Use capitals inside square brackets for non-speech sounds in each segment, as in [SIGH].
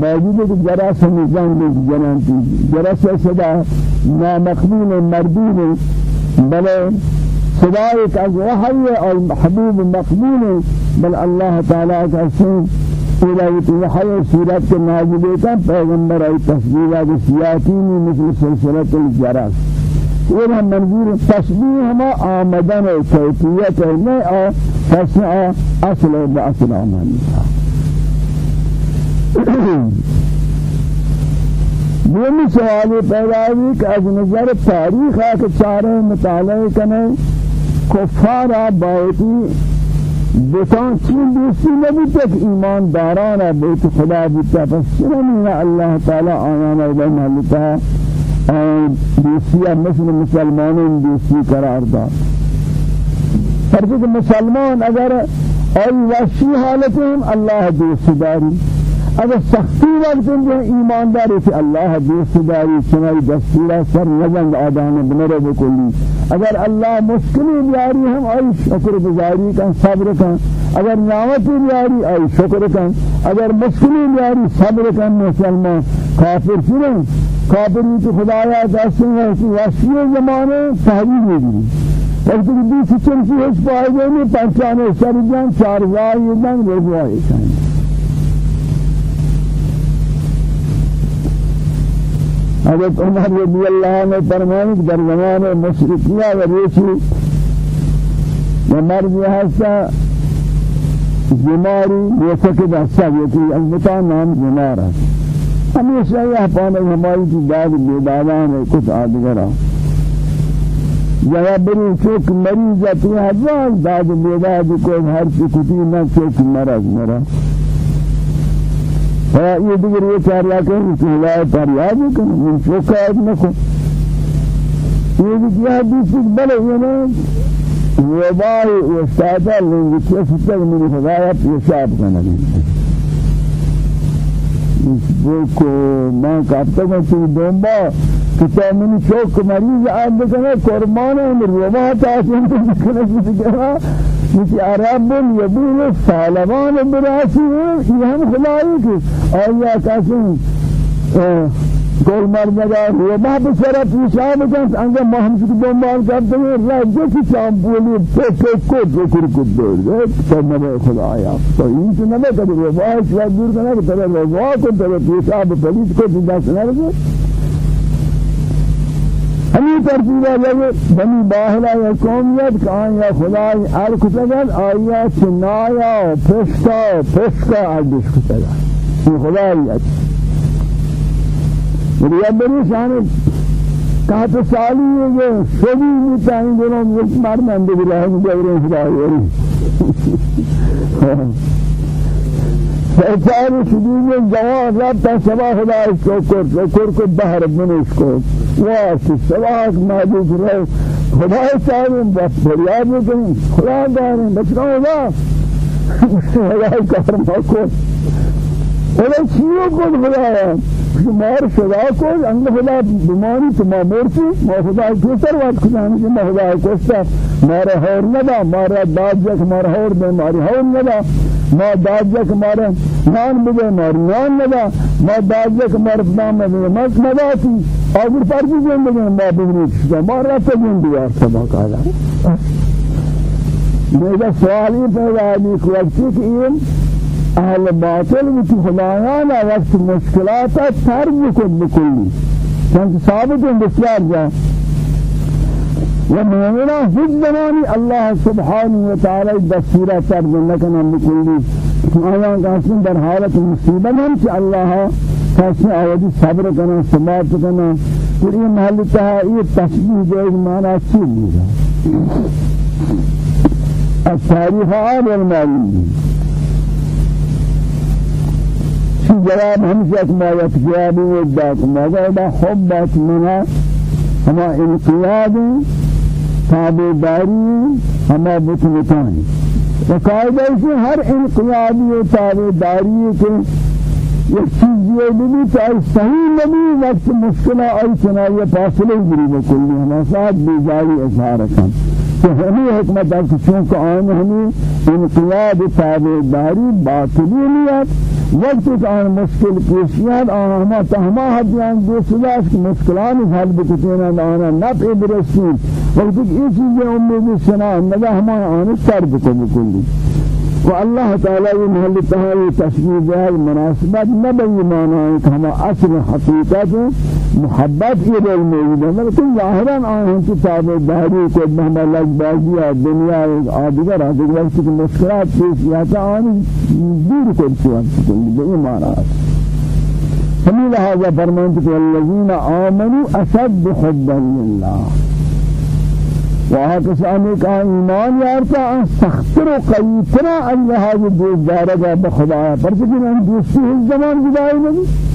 موجود ہے جراس نظام بھی جنان کی جراس صدا نامقبول مردود بلے صدا ایک از وحی اور محبوب مقبول بل اللہ تعالیٰ کا سن إلى وحي سورة النازلة پیغمبر أي تصويرات سياتيني مثل سلسلة الجرس. ولا منظور تشبيه ما آمدن كيفية ما تسمع أصل بأصل عمانها دومی سوالی پیدا ہوئی کہ از نظر تاریخ ہے کہ چارے مطالعے کرنے کفارا باعثی بتان چین دوستی نبی تک ایمان دارانا بیت خدا بیتا پس چرا اللہ تعالی آیانا ادھر محلتا دوستی مثل مسلمانوں دوستی قرار داد؟ فرض مسلمان اگر ای وحشی حالت ہیں اللہ دوست داری؟ اگر سختی وقت جو ایماندار ہے اللہ دوست داری چنائی دستورہ سر نزنگ آدان بنرے بکلی. اگر اللہ مشکلی بیاری ہم آئی شکر گزاری کن صبر کن. اگر نعمتی بیاری آئی شکر کن. اگر مشکلی بیاری صبر کن مسلمان. کافر چنیں کافری تو خدایا دستیں ہے کہ وحشی زمانے تحریر ہوگی وقتی کہ بیسی چنسی ہش پائے گئے نہیں پہچانے سر جان چار زائی جان رضوائی کہیں حضرت عمر رضی اللہ عنہ فرمائے کہ در زمان مشرقیہ و ریچی و مرد حسا زماری جیسا کہ دستا یکی البتا نام زمار ہے ہمیشہ یہ پانے ہماری کی داد بیدادان ہے کچھ آدگرہ جواب بری چوک مریض اپنی ہزار داد بیداد کو ہر چی کتی نہ چوک مرض مرض یہ دیگر یہ چار لاکھیں کہ ہدایت پر یاد کریں من شکایت نہ کو یہ بھی کیا حدیث بلے یہ نہیں وبائی وستاتا لنگی کیس تک من ہدایت یشاب کرنا کو میں کہتا ہوں کہ دومبا. کہ من شوق مریض آد بکنے قربان ہے من وبا تاسم تو مثل عرب يبون فالوان براسی یہ ہم خدایی کی آیا کسی کول مرمدا وہ ما بسرا پیشاب جان انگا ما ہم سے دنبال کرتے ہیں راجے کی شام بولی پک کو ذکر کو دے تو میں خدایا. تو ان سے نہ کبھی وہ واش دور کرنا کہ تیرے وہ کو تیرے پیشاب پلیت کو دس نہ ہمیں ترتیبہ لگے بنی باہلا یا قومیت کہاں یا خدای ہر کتگل آیا چنایا پشتا پشتا عدش کتگل یہ خدایت میری بری شان کہا تو سالی ہے جو شبی متائیں دونوں ایک مرد اندے بھی رہے ہیں جو فإنسان شديد جواب رب سبا خدا شکر شکر کو بہر منش کو واس سبا معبود رہے خدا صاحب بس فریاد میں خدا دار بچنا ہوگا خدا کار ما کو ولا چیو کو خدا ہے۔ مار خدا کو انگ خدا بیماری تو ما مرتی ما خدا کو سر وقت خدا نے ما خدا کو سر مارا ہور نہ مارا داد جک مارا ہور بیماری ہور نہ ما داجه کماره نان بده مار نان ندا ما داجه کماره نام بده ما مداتی آگر فرضی زندگی ما بگیرید شده ما رفت زندگی سبا کالا میگه سوالی پیدا ہے کہ وقتی کہ این أهل باطل و تو خدایانا وقت مشکلات ترک کن بکلی چند ثابت بسیار جا ومؤمنا في زماني الله سبحانه وتعالى دستورا ترد لكن هم بكل. آیا قاسم در حالت مصیبت ہم کہ اللہ کیسے آوازی صبر کرنا سماعت کرنا پھر یہ محل تہا یہ تشبیح جو ایک معنی اچھی لیگا التاریخ آب المعلوم شی جواب ہمشہ اکما یتکیابی وداک ماذا حبت منا ہما انقیاد تابعداری ہما بطلتانی وقائدہ سے ہر انقیادی و تابعداری کے ایک چیز یہ بھی چاہے صحیح نبی وقت مشکلہ آئی چنائی فاصلے گری بکلی ہما ساتھ بیجاری اظہار کن. کہ ہمیں حکمت ہے کہ چونکہ ہمیں انقیاد تابعداری باطلی نیت وقت کہ آن مشکل پیشیات آن ہما تہما حدیان دو سلاس کہ مشکلان حل بکتینا آنا نفع برسین وقت کہ یہ چیزیں امید سنا نگا ہما آن سر بکو بکلی و اللہ تعالی محل تہائی تشبیح جائے مناسبت نبی مانا ہے کہ اصل حقیقت محبت یہ دل موجود ہے لیکن ظاہراً کی تابع داری کو ہما لگ بازی دنیا آدگر آدگر وقت کی مشکلات پیش آنی دور کر چوان سکن بے مانا ہمیں لہذا فرمانت کہ آمنوا اشد حبا للہ وہاں کسانی کا ایمان یارتا سختر و قیتنا اللہ جو دوست دارگا بخدا پر چکن ہم دوستی اس زمان جدائی نہیں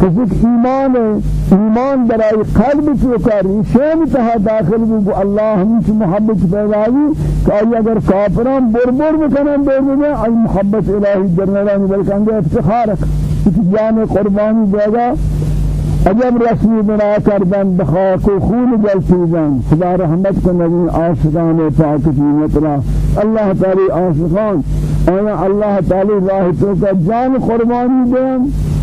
کسی ایمان ایمان برای قلب تو کاری شام تہا داخل بھی اللہ ہم کی محبت پیدا ہوئی کہ اگر کافران بربر بکنن بربر ای محبت الہی جنرانی بلکہ افتخار کہ جان قربانی دے گا عجب رسمی بنا کردن بخاک و خون جلسیدن خدا رحمت کو نبی آشقان پاکتی مطلع اللہ تعالی آشقان آیا اللہ تعالی راہ تو کا جان قربانی دیں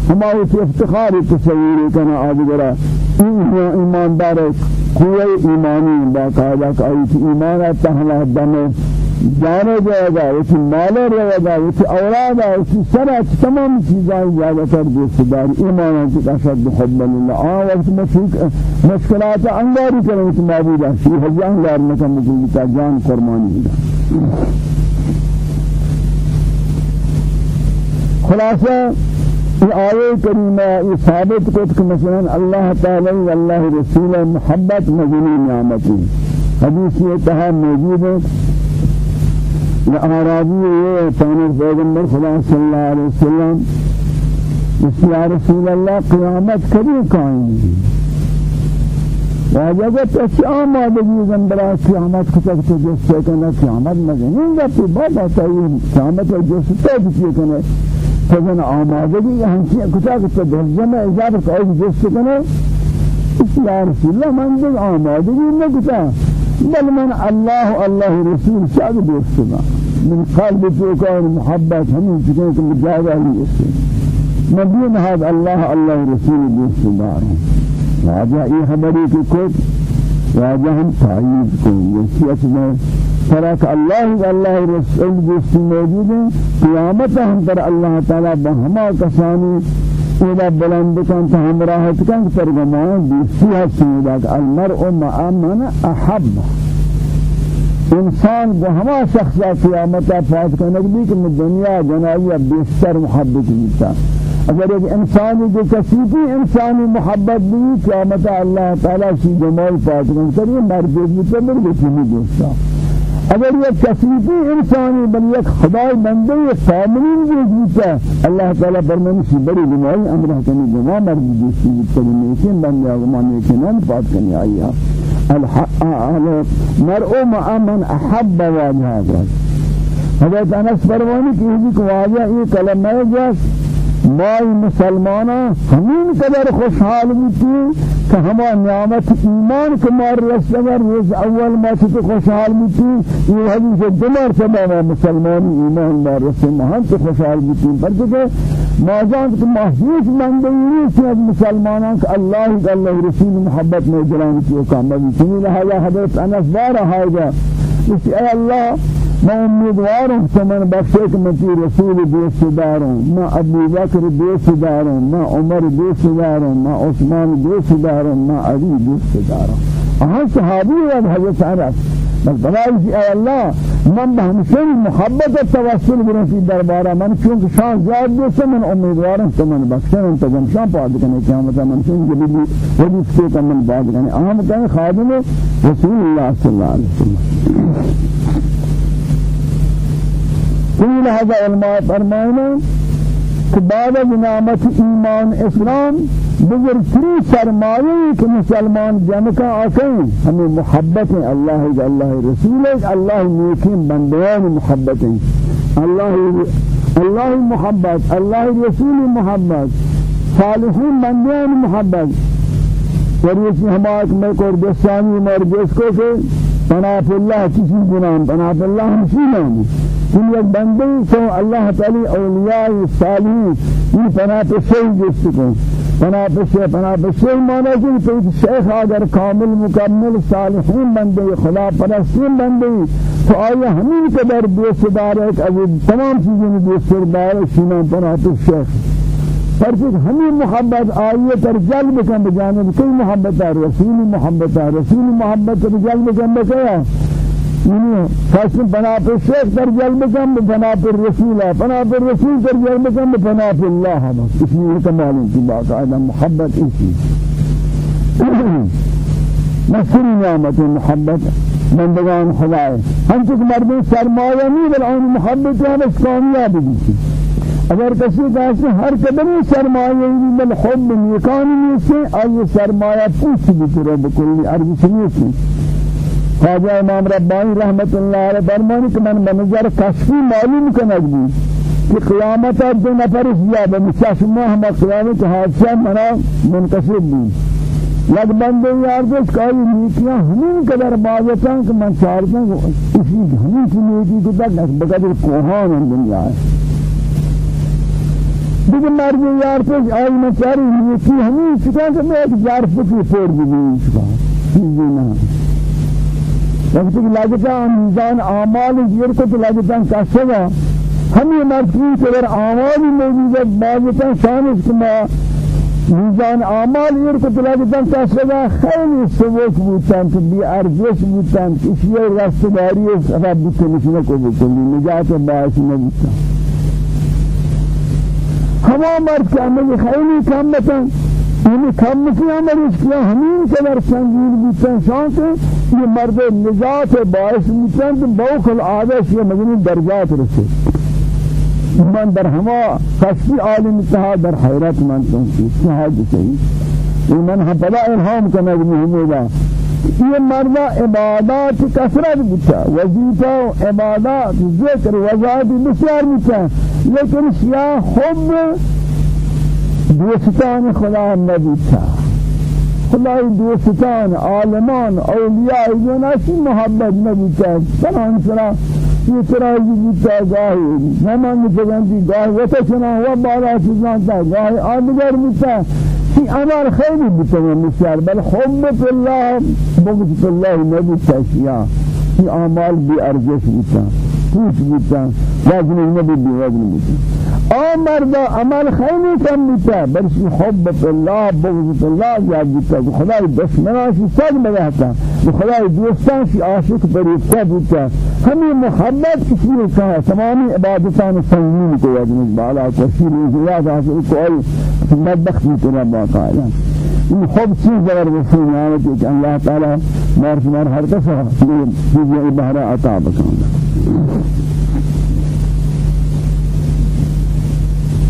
ہمارے سے افتخار تصویر کنا آدگرہ ایماندار قوی ایمانی باقاعدہ کہ ایمانہ تحلہ دمے جانے جائے گا اسی مال رہے گا اسی أولاد اسی سرا تمام چیزاں زیادہ تر دوست دار ایمان کی اشد حب اللہ آن وقت مشک مشکلات انگاری کریں اس معبود ہے ہزار دار میں کم کی جان قربانی ہے خلاصہ یہ آیے کریمہ یہ ثابت کو کہ مثلا اللہ تعالی و اللہ رسول محبت مدنی نعمتی. حدیث یہ تہا موجود ہے لأعرابي كان پیغمبر خدا صلی اللہ علیہ وسلم اس یا رسول اللہ قیامت کبھی قائم واجب تو آمادگی زندرا قیامت کو تک تو جس سے کنا قیامت مجنون گا تو بعد آتا ہے قیامت کو جس سے کسی کنا فزن آمادگی کی کتا کتا درجمہ اجابت کو جس سے کنا اس یا رسول اللہ من دیکھ آمادگی نہ کتا بل من الله الله رسول شاد دوستنا من قلب توقع المحبة هم چکن کہ مجاوہ ہی اس نبی هذا الله الله رسول دوستنا راجع یہ خبری کی کوت راجع ہم تائید کو وصیت میں ترک اللہ اللہ رسول دوستی موجود. ہیں قیامت ہم پر اللہ تعالی بہما إذا بلند كان تهمراهت كان ترجمان بيسيها سيدات المرء مع من أحب. انسان کو ہما شخص قیامت فاز بھی کہ دنیا جنائی بیشتر محبت ہوتا اگر ایک انسانی جو کسی بھی انسانی محبت بھی قیامت اللہ تعالی کی جمال فاز کرنے مرد بھی تو مرد بھی دوستا اگر یہ کثیفی انسانی بل یک خدای بندے کاملی وجود ہے اللہ تعالی فرمانے سے بڑی گناہی امرہ کنی گناہ مرد جیسی تری نیکین بندے گمان نیکینان پاک کنی آئیا مرء مع من احب واجہ حضرت انس فرمانی کی ہی کو واجہ یہ کلمہ جس مائی مسلمانا ہمین قدر خوشحال بیتی کہ ہما نعمت ایمان کمار رسگر روز اول ما تو خوشحال بیتی یہ حدیث دمار سبا مسلمانی ایمان ما رسے مہن تو خوشحال بیتی۔ بلکہ ما جانت کہ ما ہیچ مندوری سے از مسلمانان کہ اللہ اللہ رسول محبت میں جلان کی اقامہ بیتی۔ لہذا حضرت انس بارہ آئے گا اس اے اللہ میں امیدوار ہوں کہ میں بخشے کہ رسول دوست دار ہوں میں ابو بکر دوست دار ہوں میں عمر دوست دار ہوں میں عثمان دوست دار ہوں میں علی دوست دار ہوں ہاں صحابی ہے حضرت انس بس بلائی اے اللہ من بہمشن محبت توسل برسی دربارہ من چونکہ شان زیاد دوست من امیدوار ہوں کہ من بخشے ہوں تو جن شان پاد کرنے قیامت من چون جبیلی وجود سے کہ من پاد کرنے اہم کہیں خادم رسول اللہ صلی اللہ علیہ وسلم قیل هذا علماء فرمائنا کہ بعد از نعمت ایمان اسلام بزرگتری سرمایه کہ مسلمان جمع کا آکیں ہمیں محبت ہیں اللہ اللہ رسول ہے اللہ نیکین بندیان محبت ہیں اللہ محبت اللہ رسول محبت صالحین بندیان محبت. اور یہ ہمارے میں کردستانی مرجس کو کہ پناہ اللہ کسی گناہ پناہ اللہ ہمشی نام یک بندے تو اللہ تعالی اولیاء صالحین ان پناہ شیء جس کو۔ پناہ شیء پناہ شیء مانا کہ تو شیخ آگر کامل مکمل صالحین بندے خدا پرستین بندے تو آیا ہمیں قدر دوست دار ہے کہ تمام چیزیں دوست دار ہے سینہ پناہ شیخ پر ہمیں محبت آئیے تر جلب کن بجانب کئی محبت ہے رسول محبت ہے رسول محبت تر جلب کن بکیا یعنی فاسم بنا پر شیخ تر جلب کن بنا پر رسول ہے بنا پر رسول تر جلب کن بنا پر اللہ بس اس لیے کمال کی بات آئیدہ محبت اسی مصر نعمت محبت بندگان خدای ہم چک مردم سرمایہ نہیں بلعون محبت ہے بس کامیاب بھی اگر کسی کہتے ہر قدم سرمایہ بل حب نیکانی سے آئی سرمایہ پوچھ بھی بکلی کی خواجہ امام ربانی رحمت اللہ علیہ فرمانی کہ من بنظر کشفی معلوم کنگ بھی کہ قیامت دو نفر یا بمشاشمہ ہم قیامت حادثہ منا منقصب بھی یک بندے یار دوست کاری نیکیاں ہمیں قدر بازتاں کہ من چارتا ہوں اسی ہمیں کی نیکی کو تک بقدر کوہان دنیا ہے دیگه مرد یار پیش آئی مچاری نیتی ہمیں چکا کہ میں ایک جار فکر پور بھی چکا چیزی نہ وقت کہ لگتا میزان اعمال گیر کو تو لگتا کسے گا ہمیں مرد کی اگر اعمال موجود ہے بعضتا شانش کما میزان اعمال گیر کو تو لگتا کسے گا خیلی سبوک بودتاں تو بی ارزش بودتاں کسی رستگاری سبب بودتاں کو بکلی نجات باعث نبودتاں ہما مرد کہ ہمیں خیلی کم بتن یعنی کم کی ہمیں کیا ہمیں قدر سنگین بیتن شان سے یہ مرد نجات باعث تو بوکل آدش یہ مجنی درجات رسے۔ من در ہما کشفی عالم اتحاد در حیرت من تنسی اتحاد صحیح من ہم پدا الہام کنگ محمودہ یہ مرد عبادات کثرت بتا وظیفہ و عبادات ذکر وظائف بسیار بتا لیکن شیعہ حب دوستان خدا نبیتا خدای دوستان عالمان اولیاء جناسی محبت نبیتا سلام سلام یہ طرح بیتا گاہی نمان مجھگندی گاہی وطشنا و بالا چیزانتا گاہی آدگر بیتا في عمل خير بتوه مسيار بل حب في الله بغض في الله نبي تشيا في أعمال بأرجش بتا پوچ بتا وزن النبي بوزن بتا آ مرد عمل خیلی کم بیتا برسی حب فی الله بغض فی الله زیاد بیتا خدای دشمناشی صد بدهتا خدای دوستانشی عاشق بریفتا بیتا ہمیں محبت کسی نے کہا تمامی عبادتان سنگین کو یادنز بالا کسی روزیات حاصل کو ای بدبخت بیتنا باقاعدہ این خوب چیز در رسول نعمت کہ اللہ تعالی مارش مار ہر کسا چیزیں بہرہ عطا بکانا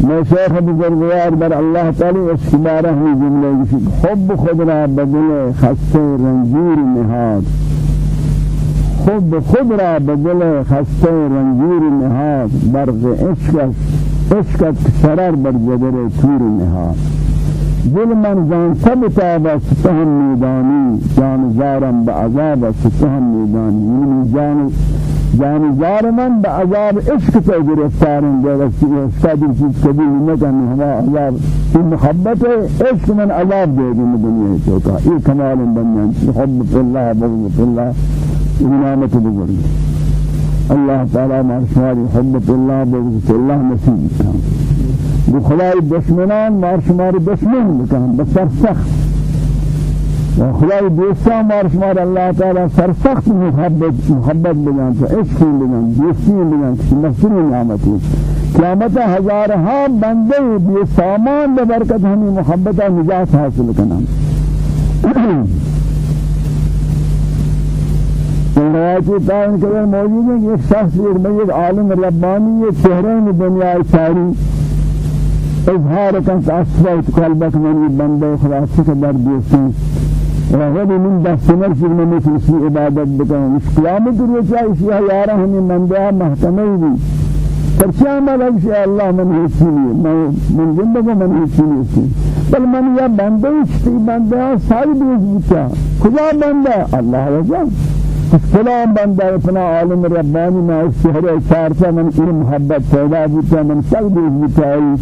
میں شیخ بزرگوار بر اللہ تعالی اس کبارہ ہمیں جملے کسی حب خود را بدل خستے رنجور نهاد. حب خود را بدل خستے رنجور نهاد. برق عشق عشقت شرر بر جدر تور نهاد. دل من جان سب تابا ستهم میدانی. جان زارم بعذاب ستهم میدانی. یعنی جان جانزار من بعذاب عشق سے گرفتار ہیں جو رسی عشق دی چیز قبول نہ کرنے ہوا عذاب این محبت عشق من عذاب دے دی دنیا تو کا یہ کمال بنیان محبت اللہ بغض اللہ نعمت بزرگ. اللہ تعالی مارشماری حبت اللہ بغض اللہ نصیب بخلائی دشمنان مارشماری دشمن بکن بسر سخت. خدای دوستان مار شمار اللہ تعالی سرسخت محبت محبت بجان تو عشق بجان دوستی بجان مسئول نعمتی. قیامت ہزارہا بندے بے سامان برکت ہمیں محبت نجات حاصل کرنا روایتی تائن کرنے موجود ہے ایک شخص ایک میت عالم ربانی یہ چہرے میں دنیا ساری اظہار کن تأثرت قلبك من بندے خدا سے در دوستی. وغد من دستمر في من في عبادت بكم اس قیامت روچا اسی یارا ہمیں مندیا محکمہ بھی پرچہ عمل ہے اللہ من حسینی من زندگو من حسینی بل من یا بندے اچھتی بندے ساری دوز بچا خدا بندہ اللہ رجا فلان بندہ فلان عالم ربانی میں شہر چارتا من ان محبت پیدا بوتا من سب دیز بتائی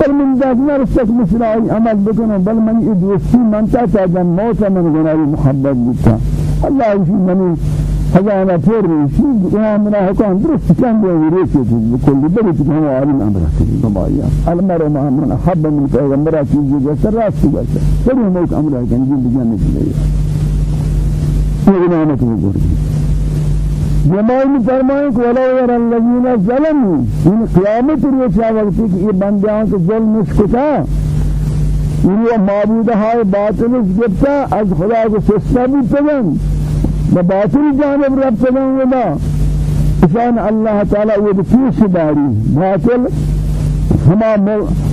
بل من ذات نرسك مثل عمل بكنا بل من ادوسي من تاتا موت من غنائي محبت بوتا الله يشي مني خزانه پور شی گناه مناه کن درست به ویریسی بکلی بری تو هم عالم أمر کنی. دمایا المر ما من حب من پیغمبر چیزی جسر راست جسر بری موت أمر کنی. جن بجن نکلی یہ جماعی فرمائیں کہ ولو یر الذین ظلموا. إن قیامت روچا وقتی کہ یہ بندیاں کے ظلم مشکتا یہ معبود ہے باطل گفتا از خدا کو سستا بھی تگن بباطل جانب رب تگن ودا اشان اللہ تعالی یہ پیش داری باطل ہما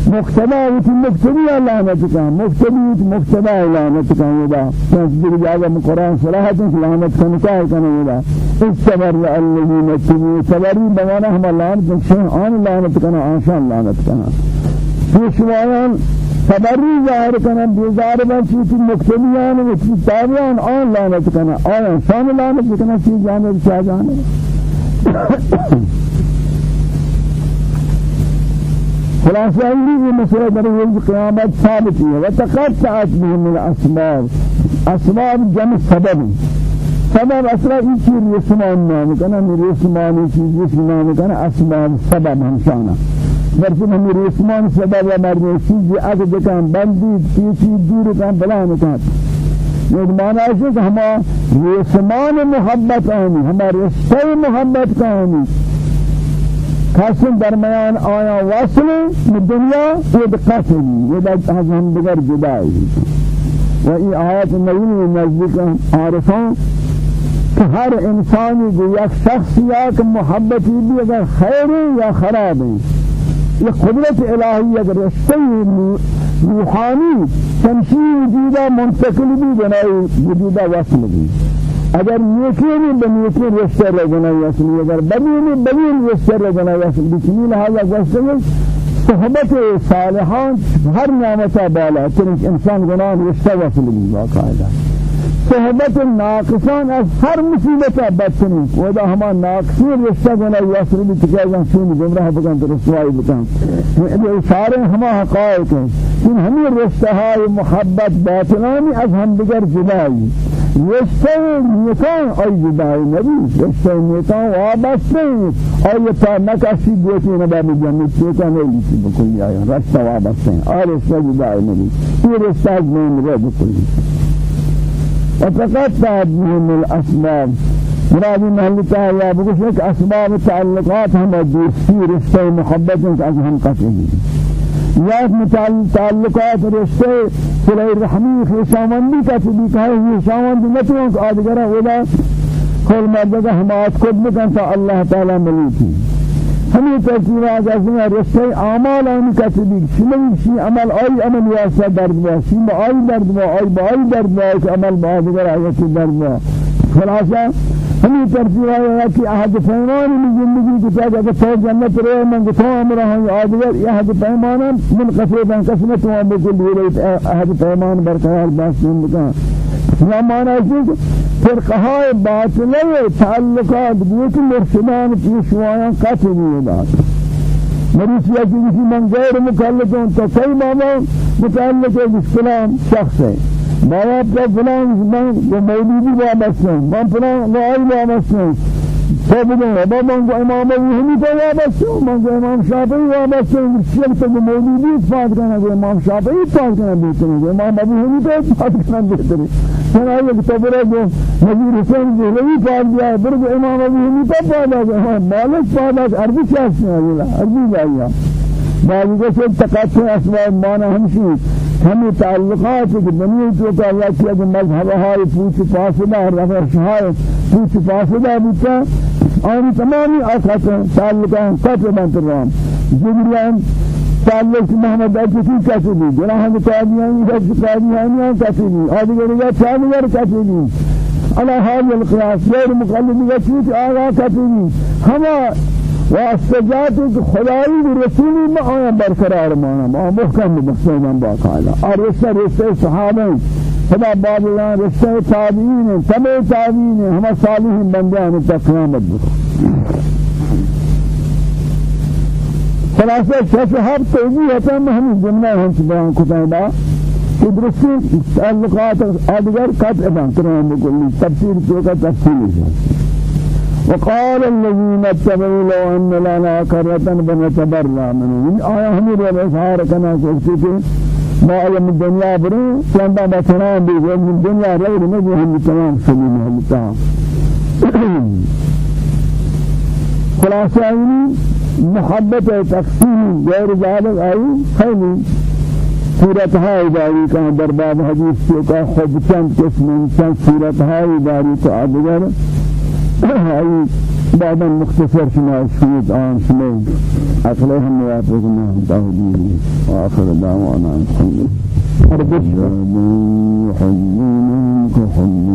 مقتدا وچ مقتدی لعنت کا مقتدی مقتدا لعنت کا ودا تصدیق جاگا قرآن صراحت لعنت کا نکاح کرنے ودا استبر الذين تبوا تبری بمانا ہم لعنت شان آن لعنت کنا آشان لعنت کنا. پیشوایان تبری ظاہر کنا بیزار بن چیتی مقتدیان وچ تابعان آن لعنت کنا. آن شان لعنت کنا چیز جانب چا جانب. [COUGHS] خلاصہ یہ مسئلہ در روز قیامت ثابت ہے وتقطعت بهم الأسباب. أسباب جمع سبب سبب أصلا این چیز رسمان نام کنه رسمانی چیز رسمان کنه أسباب سبب همشانا. برچه ہم رسمان سبب یا مرد. چیز اگ دکان بندی پیچی دور کان بلا نکات یہ معنی ہے کہ ہم رسمان محبت آنی ہم رشتہ محبت آنی کسیم درمیان آیا وصل دنیا ود قتل ود از هم دیگر جدایی و این آیات نبی نزدیک عارفان کہ ہر انسانی کو یک شخص یا کہ محبتی بھی اگر خیر یا خراب. ہے یہ قدرت الہی اگر رشتے روحانی شمسی وجودہ منتقل بھی بنائی وجودہ وصل بھی اگر نیکی بھی بنیکی رشتہ رگنا یسلی اگر بدی بدی رشتہ رگنا یسلی بسمی لہذا گوشتے صحبت صالحان ہر نعمتہ بالا چنانچہ انسان گناہ رشتہ وصل بھی باقاعدہ صحبت ناقصان از ہر مصیبت بدتنی ودا ہما ناقصی رشتہ گناہ وصل بھی تکیزن سون گمراہ بکن. تو رسوائی بکن سارے ہما حقائق ان ہمیں رشتہ محبت باطلانی از ہم دیگر جدائی رشته نیکان آی جدای نبی رشته نیکان وابسته آی تا نکسی گوتی نبا بجنی چیکا نیلیسی بکلی آیا رشته وابسته؟ آی رشته جدای نبی این رشته از مهم رو بکلی وفقط بهم الاسباب. مرادی محلی تعالی بگوش کہ اسباب تعلقات ہم دوستی رشته محبت از هم قطعی یا تعلقات رشته صلح رحمی خیشامندی کا تبی کہا یہ شامند نتوں کو آدگرہ ودا کل مردہ حمایت خود بکن تا اللہ تعالی ملیتی ہمیں ترتیب آجازیں رشتے اعمال آنی کا تبی شمئی شی عمل آئی عمل واسطہ درد با شی با آئی درد با آئی با آئی درد با ایک عمل با آدگر آیتی درد با خلاصہ ہمیں ترتیب آیا کہ احد پیمان میں زندگی چاہتا کہ تو جنت رہے من کو امرہ ہوں آدگر یہ احد پیمان من قصیبا قسمت ہوں بکل یہ احد پیمان برقرار باسن بکا یا معنی ہے کہ فرقہائے باطلے تعلقات بیت مرشدان پیشوایاں قطع نہیں بات مریض یا کسی من غیر مکلف ہوں تو کئی ماما متعلق ہے اسلام شخص ہے۔ باید که فلان من مولودی وابستم من فلان وای وابستم فبدن بابا من امام ابو حنیفه وابستم من امام شافعی وابستم شیخ تو مولودی اتفاق کنه امام شافعی اتفاق کنه بهتره. امام ابو حنیفه اتفاق کنه بهتره. چرا یک تبره جو نبی حسین دهلوی پاک دیا برد امام ابو حنیفه پاک دیا مالک پاک عربی شخص نه عربی دایا بعضی کو تقاطع اسباب مانا ہمشی ہمیں تعلقات کہ بنی تو کا اللہ کیا کہ مذہب ہے پوچھ فاصلہ رفع شہائے پوچھ فاصلہ بتا اور تمامی آقات تعلقات قطع بنت رام جبریان تعلق محمد اجتی کسی جناح قادیانی کسی قادیانی کسی آدھگر یا چاہدگر کسی على هذا القياس غير مقلد يشوت آغا كتبي هما واستجات خدایی و رسولی ما آیا برقرار مانا ما محکم بخشیدن با قاعدة اور رسل رسل صحابه. خدا بابیان رشتہ تابعین ہیں تبع تابعین ہیں ہم صالح بندیان تک قیامت بکو خلاصہ شف ہر توجیہ ہے ہم جملہ ہم سے بیان کتابہ کہ درستی تعلقات آدگر قطع بان ترام بکلی تفسیر چوکا تفسیر وقال الذين اتبعوا لو أن لنا كرة بنتبرع منهم آية هم الإظهار كنا سوكتي ما علم الدنيا برو چندا بسنان بھی وہ دنیا رہی نہیں ہم تمام سبھی محلتا [COUGHS] خلاصہ محبت تقسیم غیر ذلك آئی خیلی صورت های داری که در باب حدیث که خود چند قسم چند صورت های داری که آدگر های بعدا مختصر شما شوید آن شما اقلی هم موافق ما و آخر دعوانا الحمد يحبونهم كحب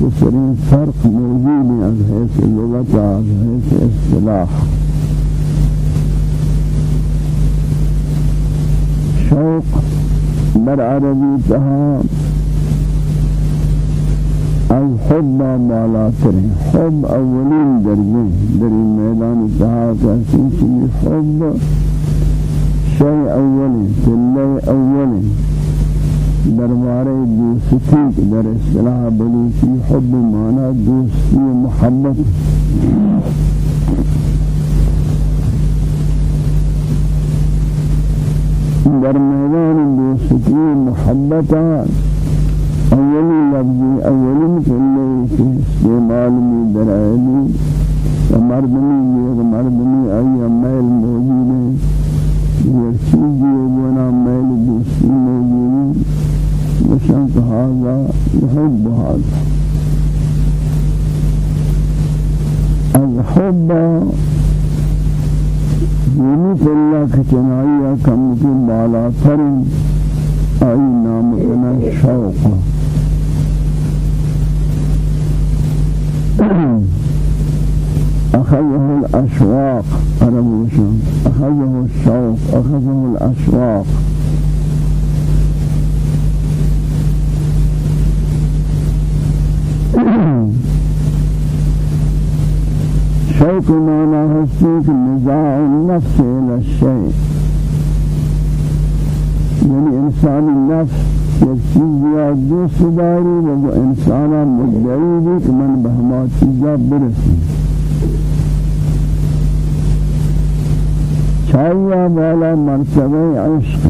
مختصرين فرق موجود از حيث اللغة از حيث اصطلاح شوق بر عربي تها از حب بالاترین حب اولین درجة. در این میدان تها کسی حب شيء أولي. تله أولي. دربارے دوستی در اصطلاح بلوچی حب مانا دوستی محبت. در میدان دوستی محبت اولی لفظی اولی کلی که استعمال می در علی و مردمی یک مردمی ای میل موجود یک چیزی گنا میل دوستی. وشان هذا يحب هذا. الحب دینی اللہ کچنائیہ کم کی بالا ترین آئی نام أخذه الأشواق. عربوشا أخذه الشوق. أخذه الأشواق. شوق معنى حسيك نزاع النفس إلى الشيء. يعني إنسان النفس یک چیز یا دوست داری و جو کہ من بہما چیزا برسی چاہیا والا مرتبہ عشق.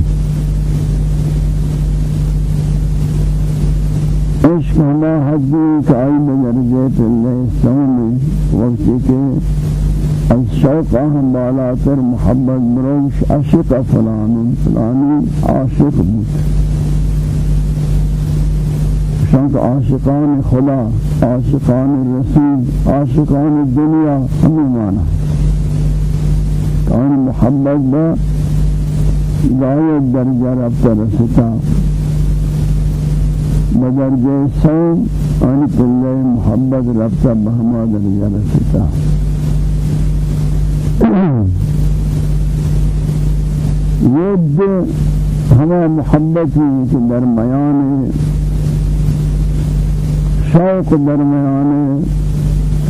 عشق ہما حدی کہ آئی بجرجیت اللہ سومی وقتی کہ الشوق هم بالاتر محبت بروش عشق فلان فلانی عاشق بود. شانك عاشقان خدا عاشقان الرسول عاشقان الدنيا هم مانا كان محبت با غاية درجة ربط رسطا بدرجة سوم آنی کلی محبت ربط بهما درجة رسطا ود ہما محبتی کہ درمیان شوق درمیان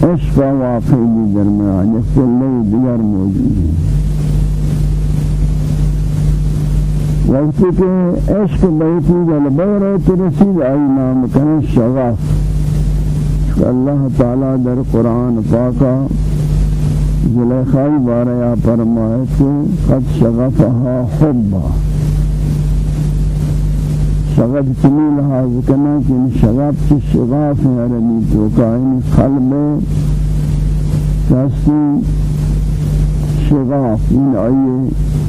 عشق واقعی درمیان یک سلی دیگر موجود ہے وقتی کہ عشق بیتی جلبیر ترسید آئی نام کن شغاف اللہ تعالی در قرآن پاکا زلیخائی باریا فرمائے کہ قد شغفها حبا. شغب چنی لحاظ کرنا کہ ان شغب کی شغاف ہے عربی تو کائن قلب کسی شغاف ان آئیے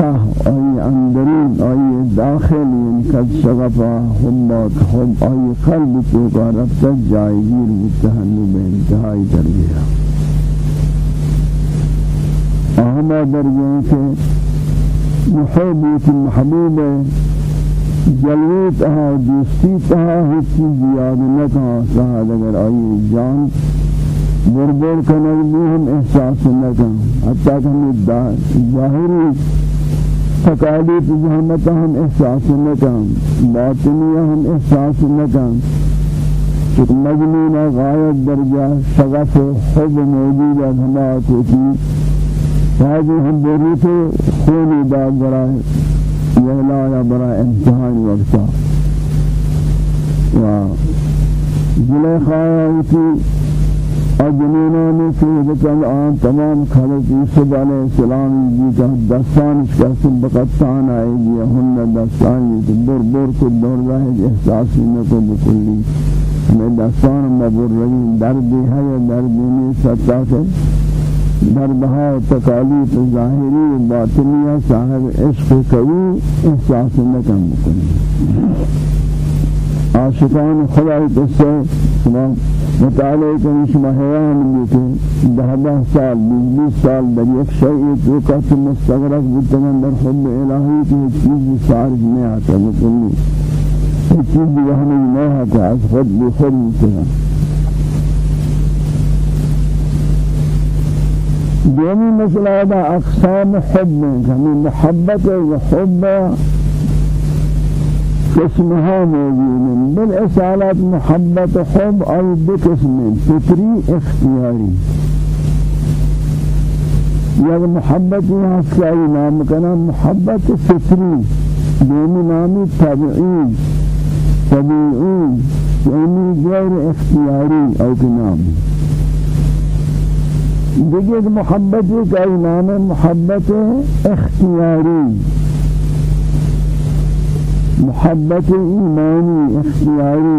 تاه آئیے اندرین آئیے داخل ان قد شغفا حبات حب آئیے قلب تو کا ربطہ جائگیر متحنو بے انتہائی در گیا اہمہ در گئے کہ محبیت محبوب جلوه تها دوستی تها هیچ زیاد نکا شاید اگر آئی جان بربر کنگ بھی ہم احساس نکا. حتی کہ ہمیں ظاہری تقالیب زحمت ہم احساس نکا باطنی ہم احساس نکا چک مجنون غایت درجہ شغف حب موجود ہے ہمارا کوئی هذه هم بريته خوني باب برای ولا يا برا امتحان وقتا. و زلیخا ہوتی اجنینوں میں آن تمام خلق یوسف علیہ السلام جی کا دستان اس کا سب بقتان آئے گی ہن دستان یہ بر بر کو دور رہے احساس میں کو بکلی۔ ہمیں دستان مبر رہی درد ہے درد نہیں ستا سے۔ دربها تکالیف ظاهری و باطنیہ صاحب عشق قوی احساس نکن بکنی عاشقان خدای قصے شما مطالعه کنی شما حیوان بیتی ده ده سال بیس سال در یک شیئی تو کس مستغرق بودتگن در حب الهی ایک چیز سارج نہیں آتا بکنی ایک چیز وہمی نہیں آتا از خود بی خود مستغرق دومی مسئلہ دا اقسام حب ہمیں محبت و حب قسمها موجود بالإسالات محبت حب أو بقسم فطري اختياري. یا محبت یہاں سے نام کنا محبت فطری دومی نامی طبعی طبیعی. یعنی غیر اختیاری أو کنامی دیگر محبت کا نام محبت اختیاری. محبت ایمانی اختیاری.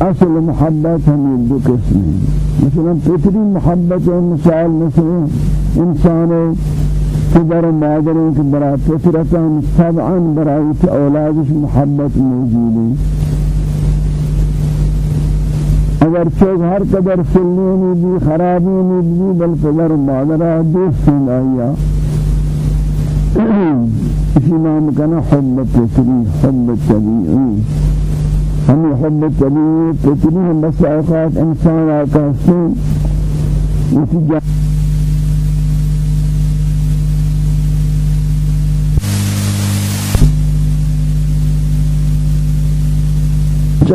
اصل محبت ہمیں دو قسم ہیں مثلا فطری محبت مثال مثلا انسان پدر مادروں کے برا فطرتاً طبعا برای اولادش محبت موجود ہے اگر چوک ہر قدر سلینی بھی خرابی بھی بل پدر مادرہ دوست آیا اسی نام کنا حب فطری حب طبیعی ہم حب طبیعی فطری ہم بس اوقات إنسان آتا سے اسی جا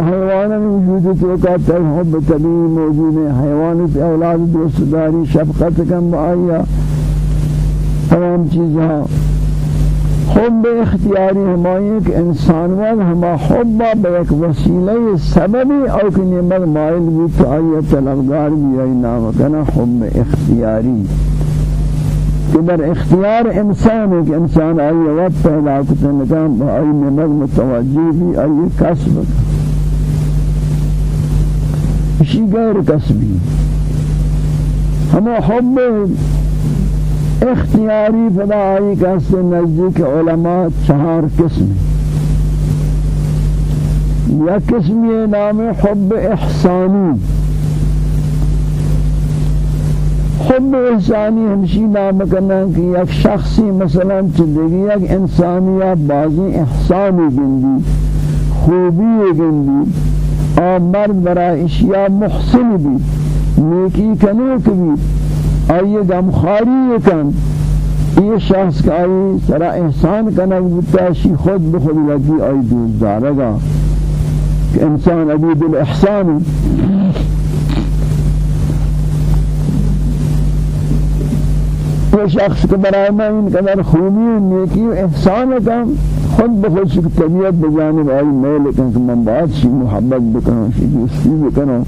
حیوان وجود تو کا حب طبیعی موجود ہے حیوان پہ أولاد دوست داری شفقت کم آیا تمام چیزاں حب اختیاری ہمائی کہ انسان وال ہما حبا بیک وسیلہ سببی أو کہ نعمت مائل بھی تو آئی طلبگار بھی آئی نام کنا حب اختیاری. کہ در اختیار انسان ہے کہ انسان آئی وقت پیدا کتے نکام آئی نعمت متوجہ بھی آئی کسب اسی غیر کسبی؟ ہما حب اختیاری فدائی کس نزدیک علماء چهار قسم یا قسمی نام حب احسانی۔ حب احسانی ہمشی نام کرنا کہ یک شخصی مثلا چندگی یک انسانی بازی احسانی گندی خوبی گندی آمرد برای اشیاء محسن بھی نیکی کنوک بھی۔ آئیے غم خاری کن یہ شخص کا آئی سرا احسان کنک بتا شی خود بخود لگی آئی دوست دارگا کہ انسان عبید الاحسان وہ شخص کے برائے میں ان قدر خوبی و نیکی و احسان کن خود بخود شک طبیعت بجانب آئی میل کن کہ من بات شی محبت بکنو شی دوستی بکنو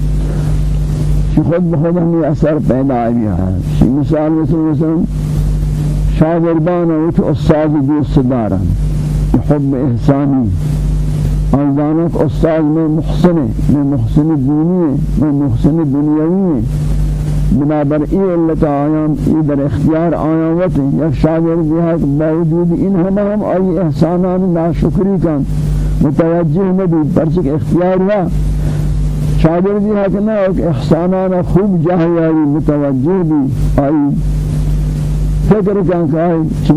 کہ خود بخود ہمیں أثر پیدا آیا ہے مثال مثل مثلا شاگردان اوچ استاد دوست دارن. حب احسانی آنزانک استاد میں محسن میں محسن دینی میں محسن دنیاوی بنابر ای علت آیام ای در اختیار آیام وقت یک شاگرد ہے کہ باوجود إن ہم ہم آئی إحسانان ناشکری کن متوجہ نبی پرچک اختیار ہوا شاگردی ہے کہ نہ احسانان خوب جاہیاری متوجہ بھی آئی فکر کن کہ آئی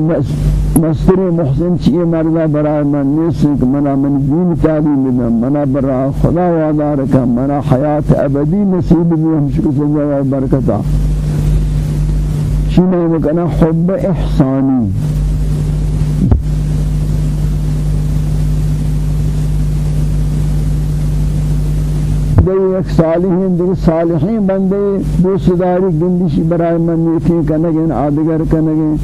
مستر محسن چیئے مردہ برای من؟ نیسی کہ منا من دین تعلیم بدم. منا برای خدا وعدہ رکھا منا حیات ابدی نصیب بھی ہم شکر سنجا و برکتا شنو مکنا حب احسانی. بندے ایک صالحین دیگر صالحین بندے دوست داری گندشی برای من نیکی کنگین آدگر کنگین.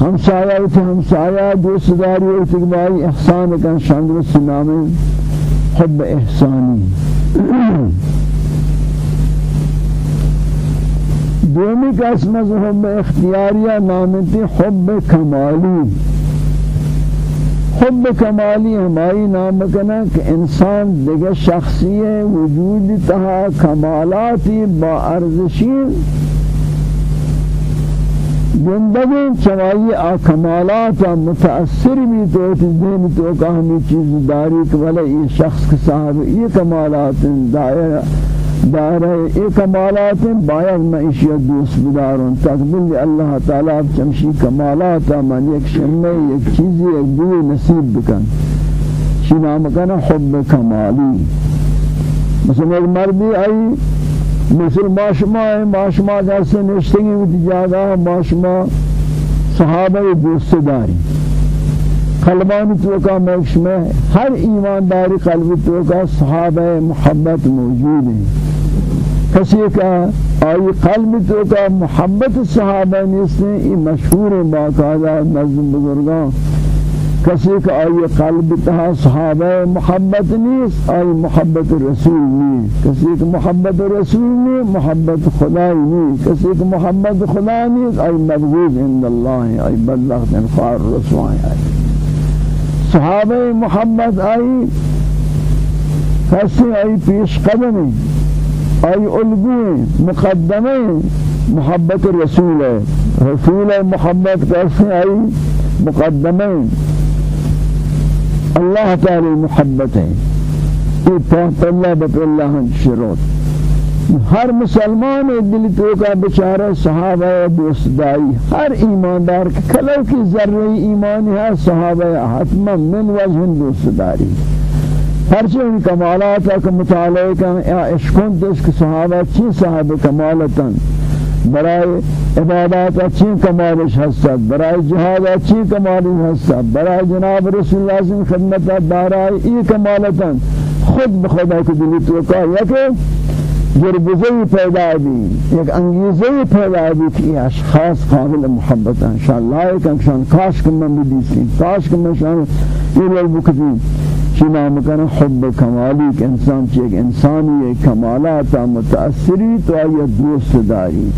ہمسایہ تھے ہمسایہ دوست داری اتقبائی احسان کن شاند و سنام حب احسانی. دومی کا اسم حب اختیاریہ نامتی حب کمالی. حب کمالی ہماری نام کنا کہ انسان دیگر شخصی وجود تہا کمالاتی با ارزشی زندگی چوائی آ کمالات متاثر بھی تو دین تو کہ ہمیں چیز داری کہ یہ شخص کے صاحب یہ کمالات دائرہ دارے ایک کمالات باید معیشیت دوست بدارون. تقبل اللہ تعالی چمشی کمالات من یک شمع یک چیزی یک دوی نصیب بکن. شی نام کنا حب کمالی. مثلا ایک مردی آئی مثل ماشما ہے ماشما جیسے نشتگی ہوتی جاگا ماشما صحابہ دوست داری. قلبانی توکا مکش میں ہر ایمانداری قلبی توکا صحابہ محبت موجود ہیں کسی کا آئی قلب تو کا محبت صحابہ نیستے یہ مشہور باقاعدہ نظم بزرگان کسی کا آئی قلب تہا صحابہ محبت نیس آئی محبت رسول نیس کسی کا محبت رسول نیس محبت خدای نیس کسی کا محبت خدا نیس آئی مبغوض عند اللہ آئی بدلخت انفار رسوائیں آئی صحابه محمد آئی کسی آئی پیش قدمی آئی الگویں مقدمیں محبت رسول ہے رسول محمد کسی آئی مقدمیں اللہ تعالی محبت ہے یہ پاک اللہ بپ اللہ شروط ہر مسلمان دل تو کا بیچارہ صحابہ دوستداری ہر ایماندار کلو کی ذرہ ایمان ہے صحابہ حتما من وجہ دوستداری۔ ہرچی ان کمالات کا مطالعہ کا یا عشقون دس صحابہ چی صحابہ کمالتاً برای عبادات اچھی کمالش ہستد برای جہاد اچھی کمالش ہستد برای جناب رسول اللہ صلی اللہ علیہ وسلم خدمت دارای ای کمالتا خود بخدا کو دلی تو کا جربزی پیدا بھی ایک انگیزی پیدا بھی کہ اشخاص قابل محبت ہیں انشاءاللہ ایک انشان کاش کم من بدیسی کاش کم من شان یہ لوگ بکتی چنا مکن حب کمالی کہ انسان چیک انسانی کمالات متأثری تو آیت دوست داری.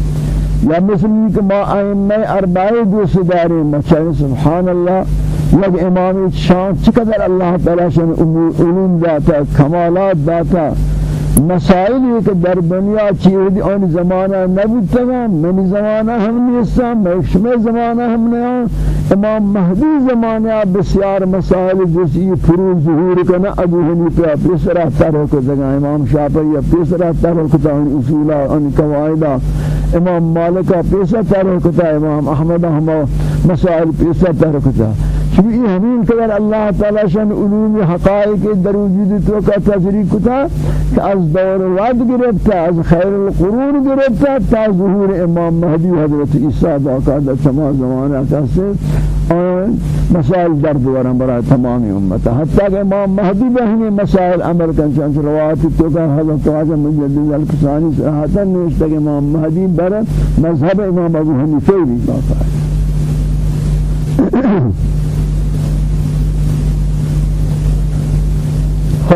یا مثل کہ ما ائمہ اربعہ دوست داری مچن سبحان اللہ یک امام شان چقدر اللہ تعالی شان علوم داتا کمالات داتا مسائل یہ کہ در دنیا چیز آن زمانہ نبی تمام من زمانہ ہم نیسا مشم زمانہ ہم نے امام مہدی زمانہ بسیار مسائل جسی فروز ظہور کنا ابو حنیفہ پیسرا تر کو جگہ امام شافعی پیسرا تر کو ان اصول آن قواعد امام مالک پیسرا تر کو امام احمد ہم مسائل پیسرا تر کو چونکہ یہ ہمیں قدر اللہ تعالی شان علوم حقائق در وجود تو کا تجری کتا کہ از دور واد گرفتا از خیر القرون گرفتا تا ظہور امام مہدی حضرت عیسیٰ باقاعدہ تمام زمانہ کا سے اور مسائل در دوران برای تمام امت. حتی کہ امام مہدی بہنی مسائل عمل کن چانچ روایت تو کا حضرت واجہ مجدد القسانی صراحتا نوشتا کہ امام مہدی بر مذہب امام ابو حنیفہ بھی باقاعدہ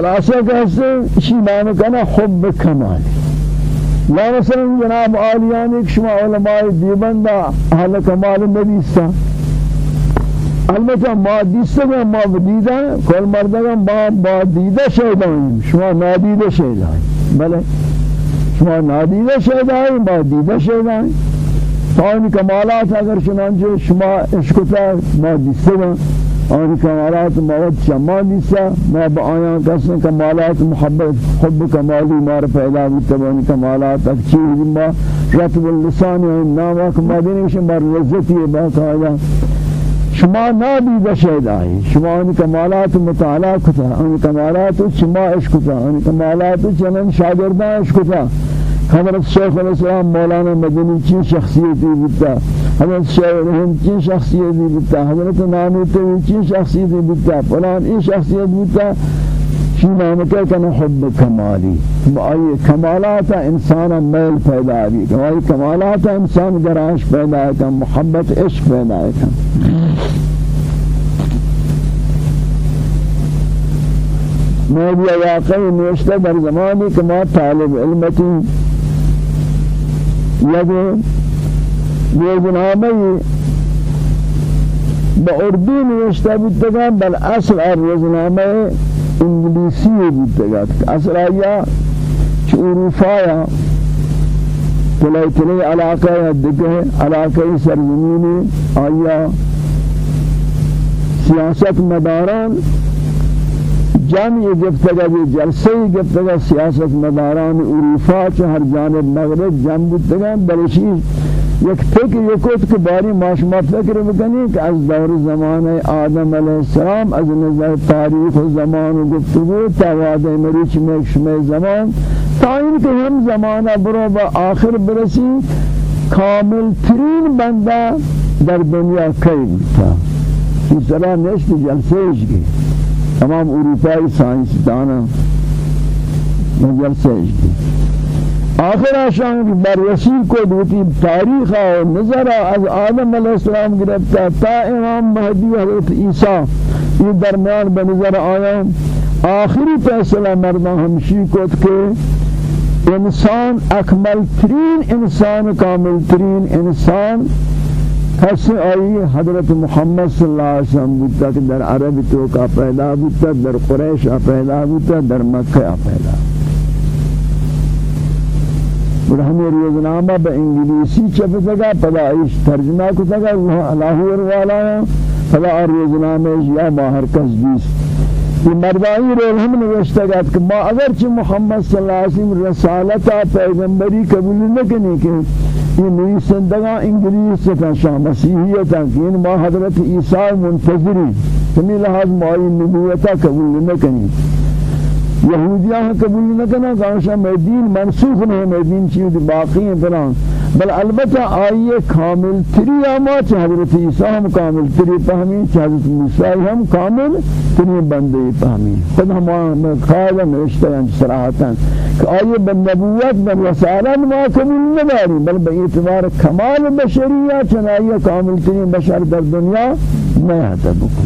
خلاصہ کہتے اسی معنی کنا حب کمال لا مثلا جناب آلیان ایک شما علماء دیبندہ اہل کمال نبیستا البتہ ما دیستا گا ما دیدہ کل مردہ گا ما با دیدہ شہدائیم شما نادیدہ شہدائیم بلے شما نادیدہ شہدائیم با دیدہ شہدائیم تو کمالات اگر چنانچہ شما عشقتا ما دیستا گا آن کمالات موت شما نیسا ما با آیان کسن کمالات محبت حب کمالی مار پیدا بتبانی کمالات اکچیز ما. رتب اللسان ناما کما دینش مار لذتی باقاعدہ شما نابی بشید آئی شما آن کمالات مطالعہ کتا. آن کمالات شما عشق کتا. آن کمالات چنن شاگردان عشق کتا. حضرت شیخ الاسلام مولانا مدنی چی شخصیتی بودتا حضرت الہند چی شخصیتی بودتا؟ حضرت نامی توی چی شخصیتی بودتا؟ فلان این شخصیت بودتا شی نام کہ کنا حب کمالی. آئی کمالات انسان میل پیدا بھی آئی کمالات انسان گراش پیدا ہے محبت عشق پیدا میں بھی واقعی نوشتہ در زمانی کہ ما طالب علمتی لگے یہ جنابی با اردو نوشتہ بیتگا بل اصل الرزنامه انگلیسی بیتگا اصل آیا چه اروفایا تلی تلی علاقه دیگه علاقه سرزمینی آیا سیاست مداران جمعی گفتگا بھی جلسے گفتگا سیاست مداران اروفا چه ہر جانب مغرب جمع گفتگا بلشی یک فکر یکوت کے باری ماشما فکر بکنی کہ از دور زمان آدم علیہ السلام از نظر تاریخ و زمان گفتگو تا وعدہ مریچ میں شمی زمان. تا این کہ ہم زمانہ برو با آخر برسی کامل ترین بندہ در دنیا کئی بتا اس طرح نشت جلسے گئی تمام اروپایی سائنس دانا. مجل سیج آخر آشان بررسی کو دوتی تاریخ و نظر از آدم علیہ السلام گرفتا تا امام مہدی حضرت عیسیٰ یہ درمیان بنظر آیا۔ آخری فیصلہ مردہ ہمشی کو کہ انسان اکمل ترین انسان کامل ترین انسان کس آئی حضرت محمد صلی اللہ علیہ وسلم بودتا کہ در عرب تو کا پیدا بودتا در قریش پیدا بودتا در مکہ پیدا اور ہمیں روزنامہ با انگلیسی چپتا گا پدا ایش ترجمہ کتا گا لاہور والا پدا روزنامہ یا باہر کس دیس یہ مردائی رول ہم نوشتا گا کہ ما اگرچہ محمد صلی اللہ علیہ وسلم رسالتا پیغمبری قبول نکنی کہ یہ نویسندگاں انگلیس سے شاہ مسیحیت کہ ان ما حضرت عیسیٰ منتظری ہمیں لحاظ مائی نبوتا قبول نہ کنی یہودیاں قبول نہ کنا کہ میں دین منسوخ نہیں میں دین چیز باقی ہیں فلان. بل البتہ آئیے کامل تری آما چھ حضرت عیسیٰ ہم کامل تری پہمی چھ حضرت موسیٰ ہم کامل تری بندے پہمی خود ہم خواہدہ نوشتہ ہیں صراحتا. کہ آئیے بالنبوت بالرسالت ما قبول نداری بل بے اعتبار کمال بشریہ چنائیے کامل تری بشر در دنیا میں ہتا بکو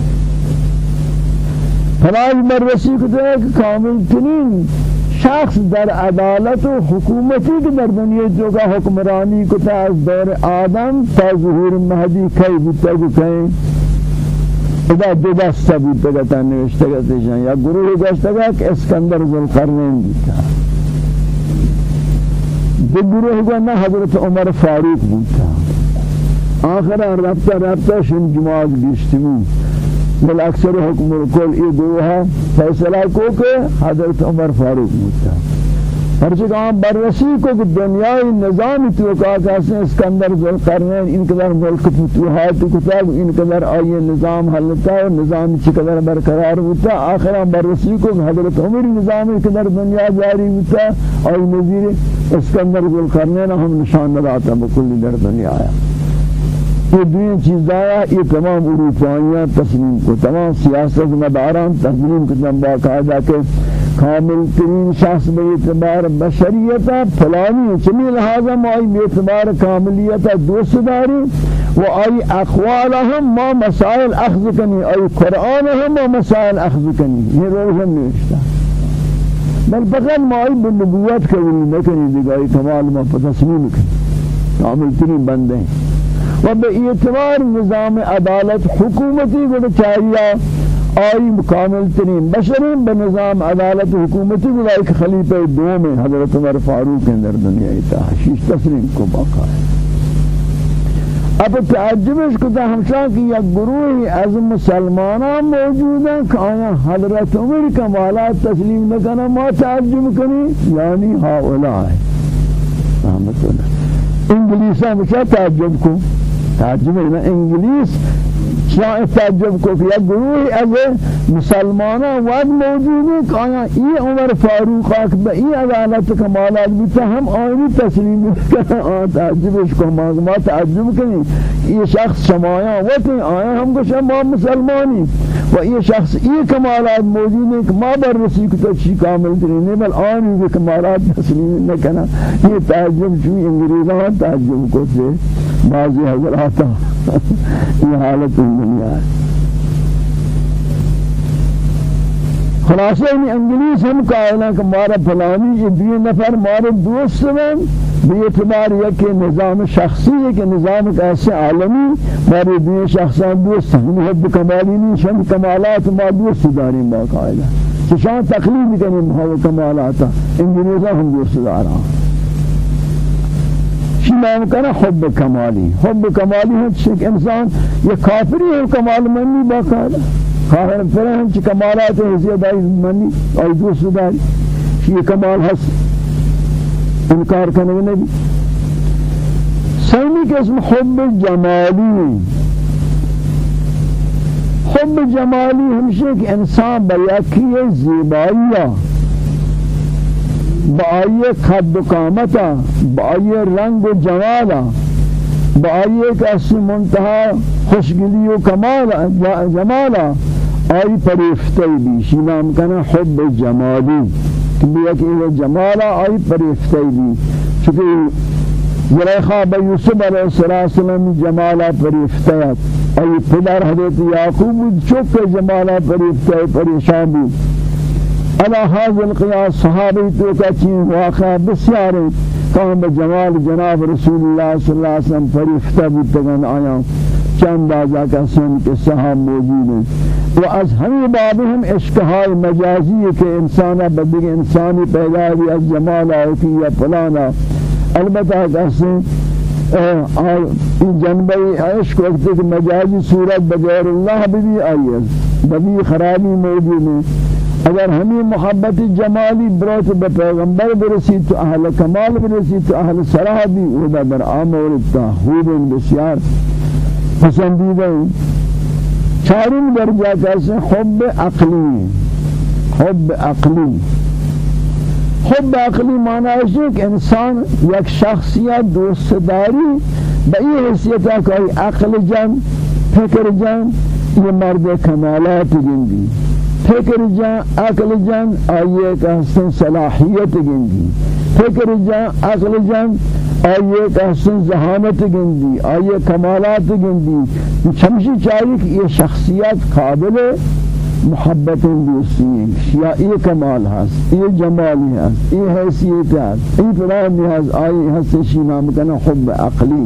فلاج بررسی کتے ہیں کہ کامل ترین شخص در عدالت و حکومتی که در دنیا جو کا حکمرانی کتا از دور آدم تا ظهور مهدی کی بودتا کو کہیں ادا دو دستا بودتا کتا نوشتا کتا شان یا گروہ گشتا کہ اسکندر ذوالقرنین بودتا دو گروہ گا نہ حضرت عمر فاروق بودتا آخر رفتہ رفتہ شن جماعت گشتی بود بل اکثر حکم الکل یہ دو ہے فیصلہ کو کہ حضرت عمر فاروق ہوتا ہر جگہ بررسی کو کہ دنیای نظام تو کا کیسے اسکندر ذوالقرنین ان قدر ملک فتوحات کتاب ان قدر آئیے نظام حلتا ہے نظام چی قدر برقرار ہوتا آخر بررسی کو حضرت عمر نظام قدر دنیا جاری ہوتا اور نظیر اسکندر ذوالقرنین ہم نشان لگاتا بکل در دنیا آیا۔ یہ دوئیں چیزایا یہ تمام اروپائیاں تسلیم کو تمام سیاست مداران تسلیم کو تمام باقاعدہ کہ کامل ترین شخص بے اعتبار بشریتا فلانی چمی لہذا ما آئی بے اعتبار کاملیتا دوست داری و آئی اقوالهم ما مسائل اخذ کنی آئی قرآنهم ما مسائل اخذ کنی یہ روز ہم نوشتا بل فقط ما آئی بالنبوت قبول نکنی دیگا آئی کمال ما فتسلیم کنی کامل ترین بندے ہیں و به اعتبار نظام عدالت حکومتی کو چاہیے آئی مکامل ترین بشرین به نظام عدالت حکومتی کو ایک خلیفہ دو میں حضرت عمر فاروق اندر دنیا ایتا شیش تسلیم کو باقا ہے۔ اب تعجبش کتا ہمشا کی یک گروہ از مسلمانان موجود ہیں کہ آیا حضرت عمر کمالات تسلیم نہ کرنا ما تعجب کنی؟ یعنی ہاولا ہے۔ رحمت اللہ۔ انگلیسا مشا تعجب کو۔ تعجب ہے انگلیس شاہ تعجب کو کہ گروہ از مسلمانہ وقت موجود ہے کہ آیا عمر فاروق با یہ عدالت کمالات بیتا ہم آئینی تسلیم کرنا آن تعجبش کو ما تعجب کریں یہ شخص شمایاں وقت آیا ہم کو شما مسلمانی و یہ شخص یہ کمالات موجود ہیں کہ ما بر رسی کو چی کامل کریں بل آنی کے کمالات تسلیم نہ کرنا یہ تعجب چوئی انگریزاں تعجب کو سے بعضی حضرات یہ حالت دنیا ہے خلاصہ ان انگلیس ہم قائلہ کہ مارا فلانی یہ دو نفر مارے دوست ہیں بے اعتبار یہ کہ نظام شخصی ہے کہ نظام ایسے عالمی. مارے دو شخصان دوست. ہیں حب کمالی نہیں شن کمالات ما دوست داریں باقاعدہ شان تقلید کریں محاو کمالاتا انگلیسہ ہم دوست داریں چی نام کرنا حب کمالی. حب کمالی ہے چیک انسان یہ کافری ہے کمال منی باقاعدہ کافر پر ہم چی کمالات حیثیت آئی منی آئی دوست داری. یہ کمال ہس انکار کرنے نبی؟ سیمی کے حب جمالی. حب جمالی ہمشہ کہ انسان بیاکی زیبائیہ با آئیے خد و قامتا با آئیے رنگ و جمالا با آئیے کسی منتہا خوشگلی و کمالا جمالا آئی پریفتی بھی شینام کنا حب جمالی کہ بیا کہ یہ جمالا آئی پریفتی بھی چونکہ زلیخا با یوسف علیہ السلام جمالا پریفتیت آئی پدر حضرت یعقوب چک جمالا پریفتی پریشان بھی على هذا القياس صحابي تو کا چین واقع بسیار مقام جمال جناب رسول الله صلی اللہ علیہ وسلم فریفتہ بودتگن آیا. چند کا سن کے صحاب موجود ہیں. و از ہمیں باب ہم اشکہائی مجازی کے انسانا بدگ انسانی پیدا بھی از جمال آتی یا پلانا البتہ کسی این جنبی عشق وقت کہ مجازی صورت بغیر اللہ بھی آئی ہے ببی خرابی موجود اگر ہمیں محبت جمالی بروت بے پیغمبر برسی تو اہل کمال برسی تو اہل صلاح بھی ودا در آمورتا خوب بسیار پسندیدہ چاروں درجہ کیسے حب عقلی حب عقلی. حب عقلی معنی ہے کہ انسان یک شخصیت دوست داری بئی حیثیت ہے کہ عقل جن فکر جن یہ مرد کمالات گندی فکر جان عقل جان آئیے کا حسن صلاحیت گندی فکر جان عقل جان آئیے کا حسن ذہانت گندی آئیے کمالات گندی چمشی چاہیے کہ یہ شخصیت قابل محبت دوستی یا یہ کمال ہے یہ جمال ہے یہ حیثیت ہے یہ فلان نیاز آئی حسن شینا مکنا حب عقلی.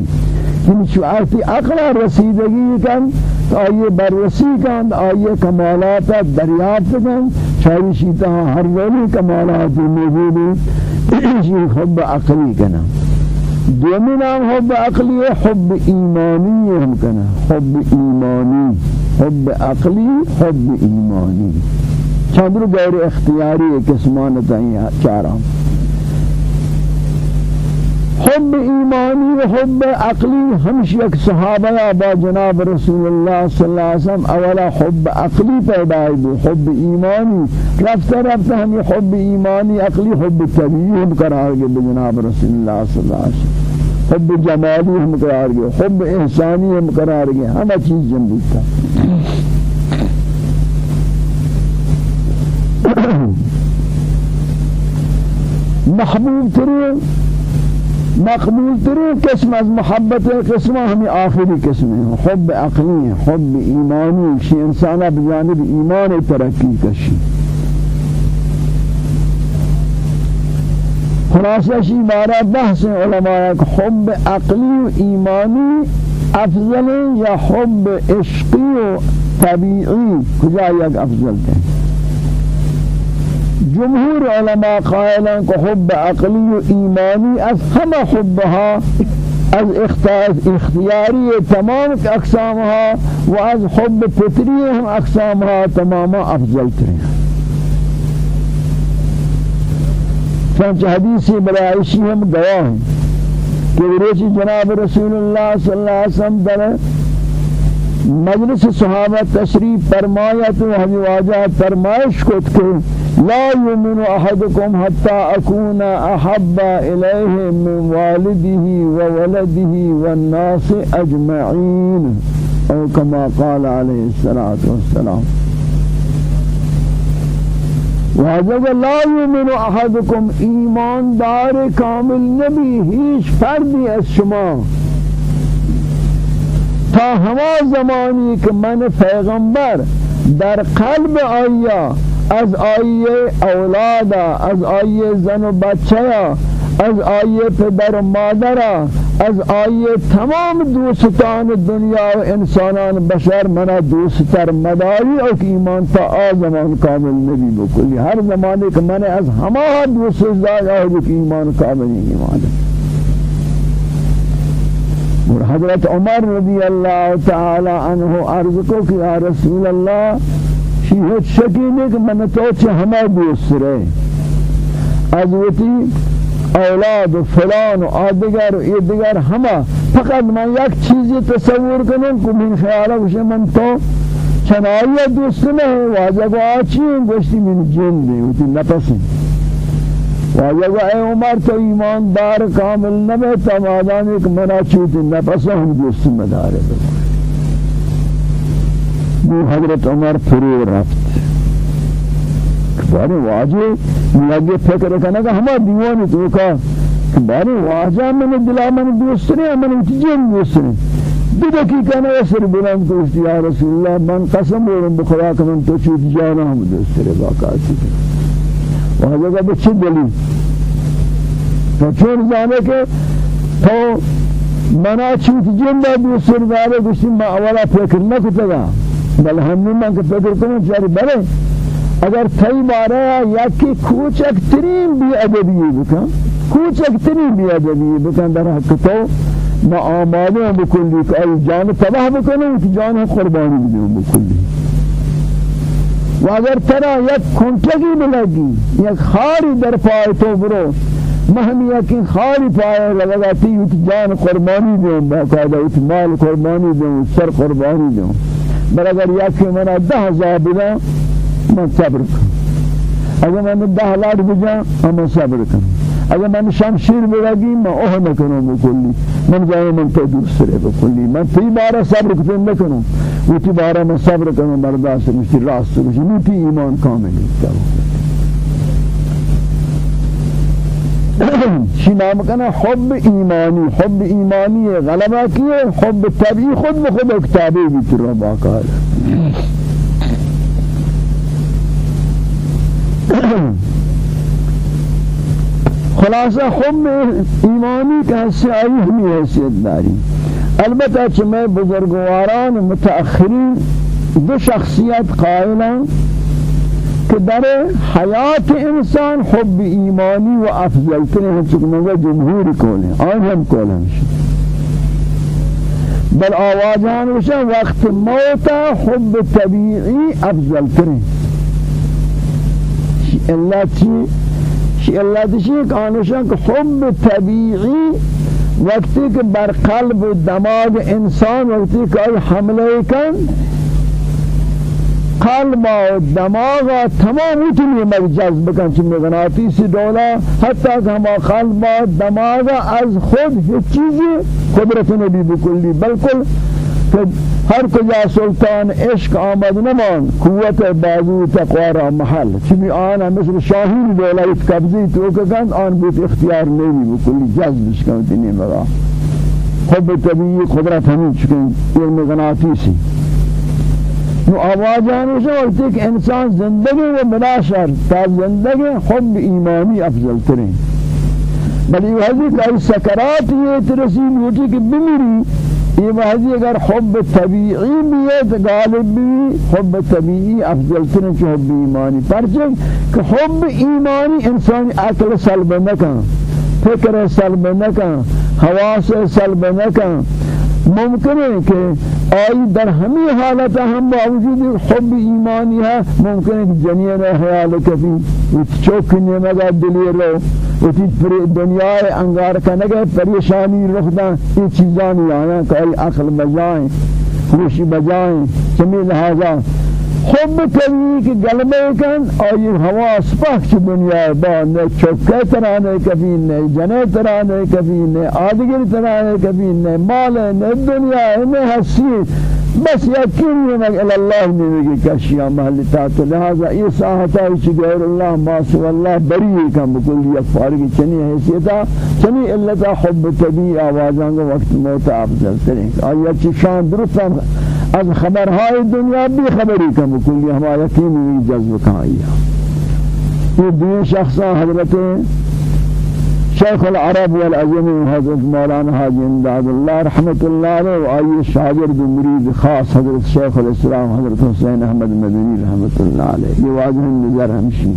یعنی آتی عقل رسیدگی کن آئیے بررسی کن آئیے کمالات دریافت کن. چاری شیطہ ہر ولی کمالات موجود ہیں حب عقلی کنا دومی نام حب عقلی حب ایمانی ہم کنا حب ایمانی حب عقلی حب ایمانی. چندر غیر اختیاری قسمانتا ہیں چاروں حب ایمانی و حب عقلی ہمش یک صحابہ با جناب رسول اللہ صلی اللہ علیہ وسلم اولا حب عقلی پیدا ہے حب ایمانی۔ رفتہ رفتہ ہم حب ایمانی عقلی حب طبیعی ہم قرار گئے بجناب رسول اللہ صلی اللہ علیہ وسلم۔ حب جمالی ہم قرار گئے حب احسانی ہم قرار گئے ہمیں چیز جنبی تھا [COUGHS] محبوب ترین مقبول ترین قسم از محبت قسم ہمیں آخری قسم حب عقلی حب ایمانی. شی انسانہ بجانب ایمان ترقی کشی. خلاصہ شی بارہ بحث علماء حب عقلی و ایمانی افضل یا حب عشقی و طبیعی. کجا یک افضل ہے جمهور علماء قائلان کو حب عقلی و ایمانی از همه حبها از اختیاری تمام اقسامها و از حب فطری هم اقسامها تماما افضل ترین چنانچہ حدیثی برائشی ہم گواہ ہیں کہ روچی جناب رسول اللہ صلی اللہ علیہ وسلم در مجلس صحابہ تشریف فرمایت و ہمی واجہ فرمائش کے لا يؤمن أحدكم حتى أكون أحب إليه من والده وولده والناس أجمعين أو كما قال عليه الصلاة والسلام. وهذا لا يؤمن أحدكم إيمان دار كامل نبي هيش فردي الشما تا هما زماني که من پیغمبر در قلب آیا از آیه اولادا از آیه زن و بچه از آیه پدر و مادر از آیه تمام دوستان دنیا و انسانان بشر منا دوستتر مداری أو که ایمان تا آزمان کامل نبی بکلی هر زمانی که من از همه دوست دار آهو که ایمان کامل ایمان اور حضرت عمر رضی اللہ تعالی عنہ عرض کو کہ یا رسول اللہ چی هیچ شکی نہیں کہ من تو چه همه رہے از وتی أولاد و فلان و آدگر و ایدگر همه. فقط من یک چیزی تصور کنم کہ من خیالا بشه من تو چنائی دوست نہیں واجہ کو آچی ہیں گوشتی من جن دی وتی نپسن. واجہ کو اے عمر تو ایمان دار کامل نبے تمادانی کہ منا چوتی نپسن ہم دوست مدارے بکن بو حضرت عمر فرو رفت. بارے واجہ لگے فکر کرنا کہ ہما دیوانی تو کا بارے واجہ میں دلا میں دوست نے میں جن دوست نے دیدہ کی کہنا سر بلند تو یا رسول اللہ من قسم ورم بخدا کہ من تو چوت جانا ہم دوست رے چیز واجہ کا بچے دلی تو چون زانے کہ تو منا چوت جنبا بھی سردارے گوشتی ما اولا فکر نہ کتا بل ہمیں من کے فکر کروں چاری بلے اگر تئی بارا یکی کوچک ترین بی ادبی بکن۔ کوچک ترین بی ادبی بکن در حق تو۔ ما آماده بکلی که ای جان تباه بکنه که جان قربانی بدیم بکلی۔ و اگر ترا یک کنٹگی بلگی یک خاری در پای تو برو۔ مهمی یکی خاری پای لگا تی جان قربانی دوں باقاعدہ ات مال قربانی دوں سر قربانی دوں بل اگر یکی منا ده ہزار بدا من صبر کن اگر من ده لاکھ بجا ہم صبر کن اگر من شمشیر بگی ما اوه نکنم بکلی من جای من تو دوست ره بکلی من تی بارا صبر کتن نکنم. و تی بارا من صبر کنم برداشت مشتی راست بشی نو ایمان کاملی کنا حب ایمانی حب ایمانی غلبہ کیے حب طبیعی خود بخود اکتابی بیت رو باقار خلاصہ حب ایمانی کا حصہ آئی ہمیں حیثیت داری البتہ چمیں بزرگواران متأخرین دو شخصیت قائلان کہ در حیات انسان حب ایمانی و افضل ترین ہم چکنگا جمہور کولیں آن ہم کولیں بل آوازان وشن وقت موتا حب طبیعی افضل ترین اللہ چی؟ شی تشی کانوشن کہ حب طبیعی وقتی کہ بر قلب و دماغ انسان وقتی کہ حملے کن قلب و دماغ تمام اوتی نعمت جذب کن چی میگناتی دولا حتی که همه قلب و دماغ از خود هیچ چیزی قدرت نبی بکلی. بلکل هر کجا سلطان عشق آمد نمان قوت بازو تقوار محل. چمی آن هم مثل شاهین دولت قبضی تو کند آن بود اختیار نبی بکلی. جذبش کن دینی را خب طبیعی قدرت همین چکن یه مغناطیسی غناطیسی نو آوازانی سے وقتی انسان زندگی و مناشر تا زندگی حب ایمانی افضل ترین. بلی وحدی کہ سکرات یہ ترسی نوٹی کہ بمیری یہ وحدی اگر حب طبیعی بیت غالب بھی حب طبیعی افضل ترین کہ حب ایمانی. پرچک کہ حب ایمانی انسانی عقل سلب نکن فکر سلب نکن حواس سلب نکن ممکن ہے کہ آئی در ہمی حالت ہم باوجود حب ایمانی ہے ممکن ہے کہ جنین حیال کبھی چوکنی مگا دلی رو اتی دنیا انگار کنگے پریشانی رخ دن یہ چیزانی آنا کہ آی عقل بجائیں خوشی بجائیں چمی لہذا حب کبھی کہ گلبے کن آئی حواس پاک دنیا با نے چوکے ترانے کبھی نے جنے ترانے کبھی نے آدگر ترانے کبھی نے مال نے دنیا نے حسی. بس یقین ہے کہ اللہ نے بھی کشیا محل تات لہذا یہ ساحتا ہے غیر اللہ ما سوى الله بری کا بكل یک فارغ چنی حیثیتا چنی علتا حب طبیع آوازان کو وقت موت افضل ترین آیا چی شان درست از خبرهای دنیا بھی خبری کا بكل ہما یقین بھی جذب کھائی یہ دو شخصا حضرت شیخ العرب والعجم حضرت مولانا حاجی امداد اللہ رحمت اللہ علیہ و آئی شاگرد مرید خاص حضرت شیخ الاسلام حضرت حسین احمد مدنی رحمت اللہ علیہ یہ واضح نظر ہمشی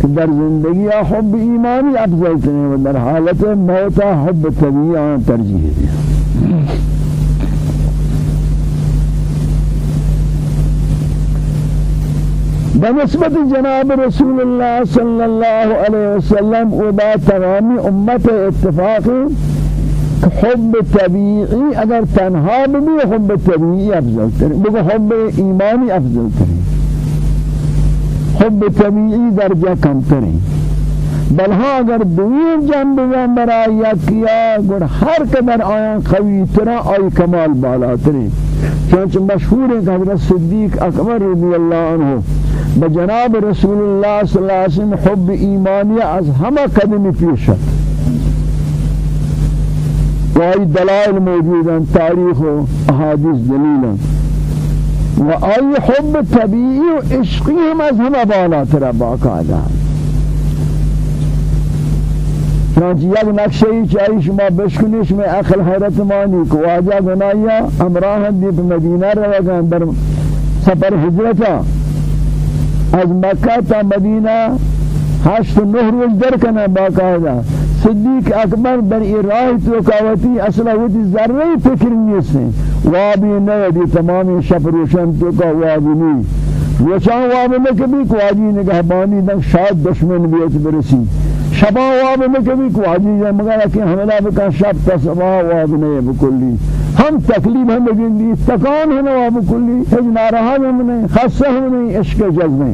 کہ در زندگی حب ایمانی افضل تنے و در حالت موتا حب طبیعی ترجیح دیا بنسبت جناب رسول الله صلى الله عليه وسلم وبا تمامی امت اتفاقی حب طبیعی اگر تنها بھی حب طبیعی افضل ترین. بگو حب ایمانی افضل ترین. حب طبیعی درجہ کم ترین. بل ها اگر دویر جنب برای یکیا گر هر قدر آیان قوی ترا آی کمال بالا ترین. چونچه مشهور ہے کہ حضرت صدیق اکبر رضی اللہ عنہ بجناب رسول الله صلی اللہ علیہ وسلم حب ایمانی از همه قدمی پیشت و ای دلائل موجودن تاریخ و احادیث دلیلن و ای حب طبیعی و عشقی هم از همه بالاتر باقاعده چنانچہ یک نقشہ ہی چاہی شما بشکنیش میں اخل حیرت مانی کو واجہ گنایا امراہ دیپ مدینہ روگا در سفر حجرتا از مکہ تا مدینہ ہشت نہ روز در کنا باقاعدہ صدیق اکبر در راہ تو کاوتی أصلا وہ ذرہ فکر نہیں سے وابی نہ دی تمام شب روشن تو کا وابی نہیں روشن وابی نہ کبھی کو اجی نگہبانی نہ شاید دشمن بیت برسی. شبا واب میں کبھی کو عزیز ہے مگر کہ حملہ بکا شب تا سبا واب نہیں بکلی. ہم تکلیف ہم لگیں دی تکان ہے واب کلی. ہج نارہا ہم نہیں خاصہ ہم نہیں عشق جذبہ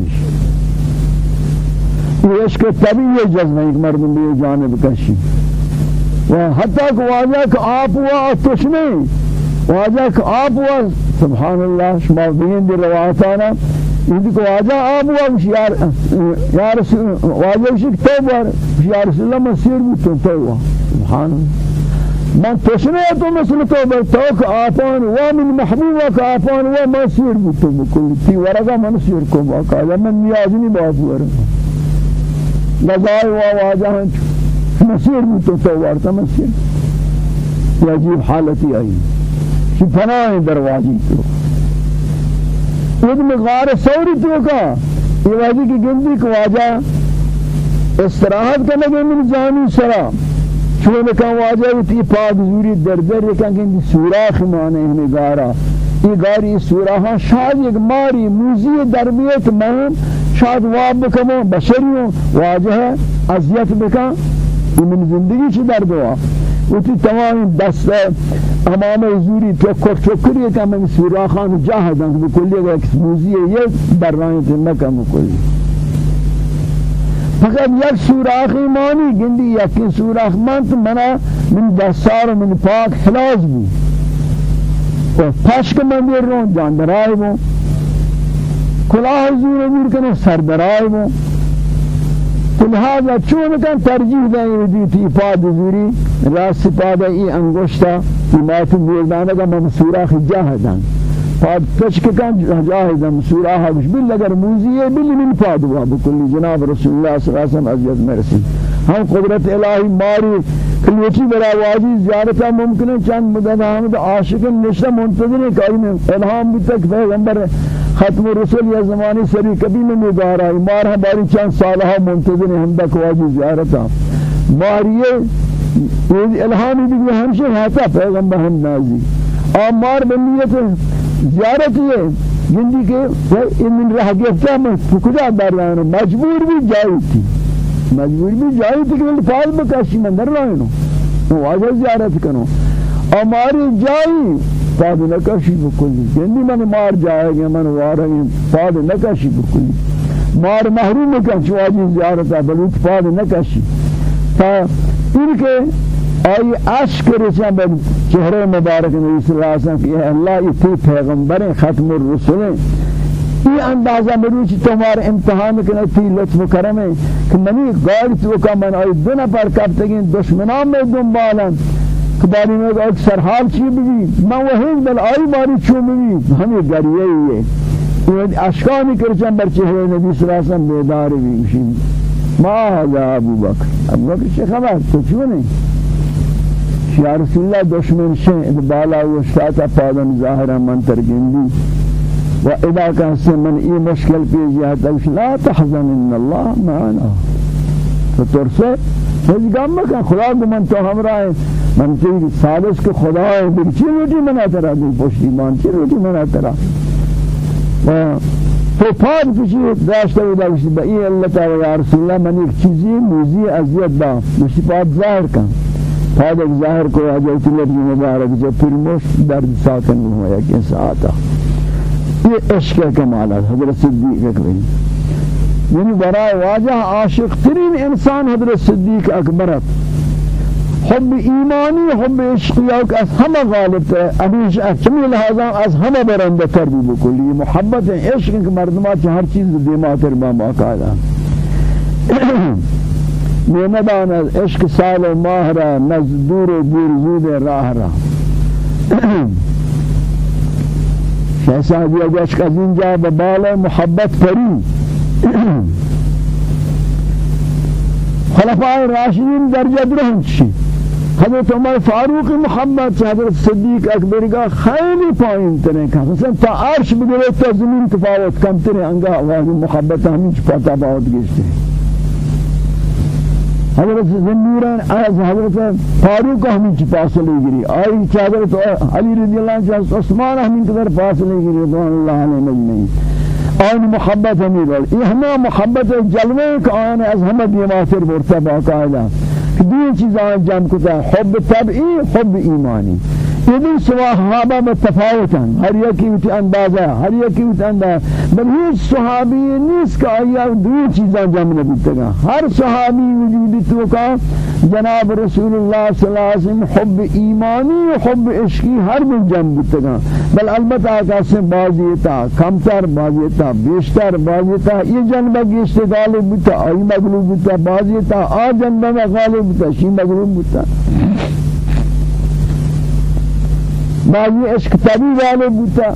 یہ عشق طبیعی جذبہ ایک مردم بھی جانب کشی. و حتی کہ واجہ کہ آپ ہوا تشنے واجہ کہ آپ ہوا سبحان اللہ شما بین دی روایتانا یدی کو واجہ آب ہوا یار یا رسول واجہ شک تو بار یا رسول اللہ مسیر بھی تو ہوا سبحان من تشنے تو مثل تو بر تو کہ آپان و من محبوبہ کہ آپان و مسیر بھی تو بکل تی ورگا من سیر کو باقا من نیاز نہیں بات ورگا لگائے و واجہ مسیر بھی تو تو ورتا مسیر یہ عجیب حالتی آئی. شفنائیں درواجی تو. خود میں غار سوری تو کا یہ واجی کی گندی کو واجہ استراحت کرنے کے من جانی سرا. چون کان واجہ تی پاک زوری در در کان گندی سوراخ مانے ہمیں غارا یہ غاری سوراخ شاید ایک ماری موزی درمیت میں شاید واب بکمو بشریوں واجہ اذیت بکا یہ من زندگی چی در دعا وتی تمام دست امام زوری چکر چکری که من سوراخان جاهدن بکلی یک موزی یک برای نکم بکلی فقط یک سوراخی مانی گندی یکی سوراخ من تو منا من دستار من پاک خلاص بو. و پشک من دیر رون جان درائي بو. کلاه زور امیر کنه سر بو. لہذا چون کن ترجیح دیں دی تھی پاد زوری. راست پاد ای انگشتا مات میردانه کا منصورہ جاهدان پاد تشک کن جاهدان سورہ بل اگر موزی بل من پاد ہوا بکل جناب رسول اللہ صلی اللہ علیہ وسلم عزیز مرسی ہم قدرت الہی ماری کلیوچی برا واجی زیارتا ممکن ہے چند مدد حامد عاشق نشتہ منتظر ہے کہ الہام بھی تک پیغمبر ختم رسول یا زمانی سری کبھی میں نگارا مار ہماری چند سالہ منتظر ہیں ہم تک واجی زیارتا ماریے الہامی بھی ہمشہ ہاتا پیغمبر ہم نازی. آمار بنیت زیارت یہ جندی کے من رہ گفتا میں کجا داریاں مجبور بھی جائی تھی مجبور بھی جائی تھی کہ فاض بکشی من در رہے نو واجہ زیارت کرو ہماری جائی فاض نکشی بکلی جندی من مار جائے گا من وارا فاض نکشی بکلی مار محروم کن چواجی زیارتا بلوت فاض نکشی. تا ان کے آئی عشق رسان بر چہرے مبارک نبی صلی اللہ علیہ وسلم کہ اللہ یہ پیغمبر ختم الرسل یہ اندازہ مروچ تمہار امتحان کرنے تھی لطف کرم ہے کہ منی گاڑی تو من آئی دو نفر کب تکین دشمنان میں دنبالا کہ باری میں ایک سرحال چی بھی میں وہی بل آئی باری چو بھی ہمیں گریے ہی ہے۔ یہ اشکانی کرچن بر چہرے نبی صلی اللہ علیہ وسلم بیدار بھی ما هذا ابو بکر۔ ابو بکر چه خبر؟ تو چونه یا رسول الله دشمن شه بالا و شاتا پادن ظاهر من ترگندی. و اذا كان من ای مشکل پیش یا لا تحزن ان الله معنا. تو ترسه هیچ گام مکن خدا کو من تو همراه من چی سالس که خدا ہے بر چی روٹی منا ترا دل پشتی مان چی روٹی منا ترا و تو پاد کشی داشته و داشتی با این اللہ تعالی یا رسول الله من یک چیزی موزی ازیت دا مشتی پاد ظاهر کن. ایک ظاهر کو حضرت نبی مبارک جو مشت درد ساکن ہوا یک انساعتا یہ عشق کمالات حضرت صدیق اکبر یعنی واجہ عاشق ترین انسان حضرت صدیق اکبرت حب ایمانی حب عشقی که از همه غالب تر امیش اچمی لحاظا از همه برنده تر بھی بکلی. محبت عشق که مردمات هر چیز دیماتر با باقاعدہ میمدان از عشق سال و ماه را نزدور و دیرزود راه را. [CLEARS THROAT] شہزادی اگه عشق از اینجا به بال محبت پری. [CLEARS THROAT] خلفاء راشدین درجہ درہن چی؟ حضرت عمر فاروق محمد حضرت صدیق اکبر کا خیلی پایین ترین کا مثلا تا عرش بگرے تا زمین تفاوت کم ترین انگا آواز محبت ہمیں چپا تفاوت گشتے حضرت زنوران از حضرت فاروق ہمیں چی فاصلے گری؟ آئی چی حضرت علی رضی اللہ عنہ عثمان ہمیں قدر فاصلے گری رضوان اللہ علیہ مجمعین۔ آن محبت ہمیں رول یہ ہمیں محبت جلوے کہ آن از ہمیں بیماتر برتا باقاعدہ دو چیزاں جمع کتا حب طبعی حب ایمانی۔ بھی صحابہ متفاوتاً ہر یکی وتی اندازہ ہر یکی وتی اندازہ بل ہیچ صحابی نیس کا آیا دو چیزاں جمع نبیتگا ہر صحابی وجودی تو کا جناب رسول اللہ صلی اللہ علیہ وسلم حب ایمانی و حب عشقی ہر من جمع بیتگا بل البتہ آکاسے بازیتا کمتر بازیتا بیشتر بازیتا یہ جنبہ گیشت غالب بیتا آئی مغلوب بیتا بازیتا آ جنبہ غالب بیتا شی مغلوب بیتا بعضی عشق طبی والے بوتا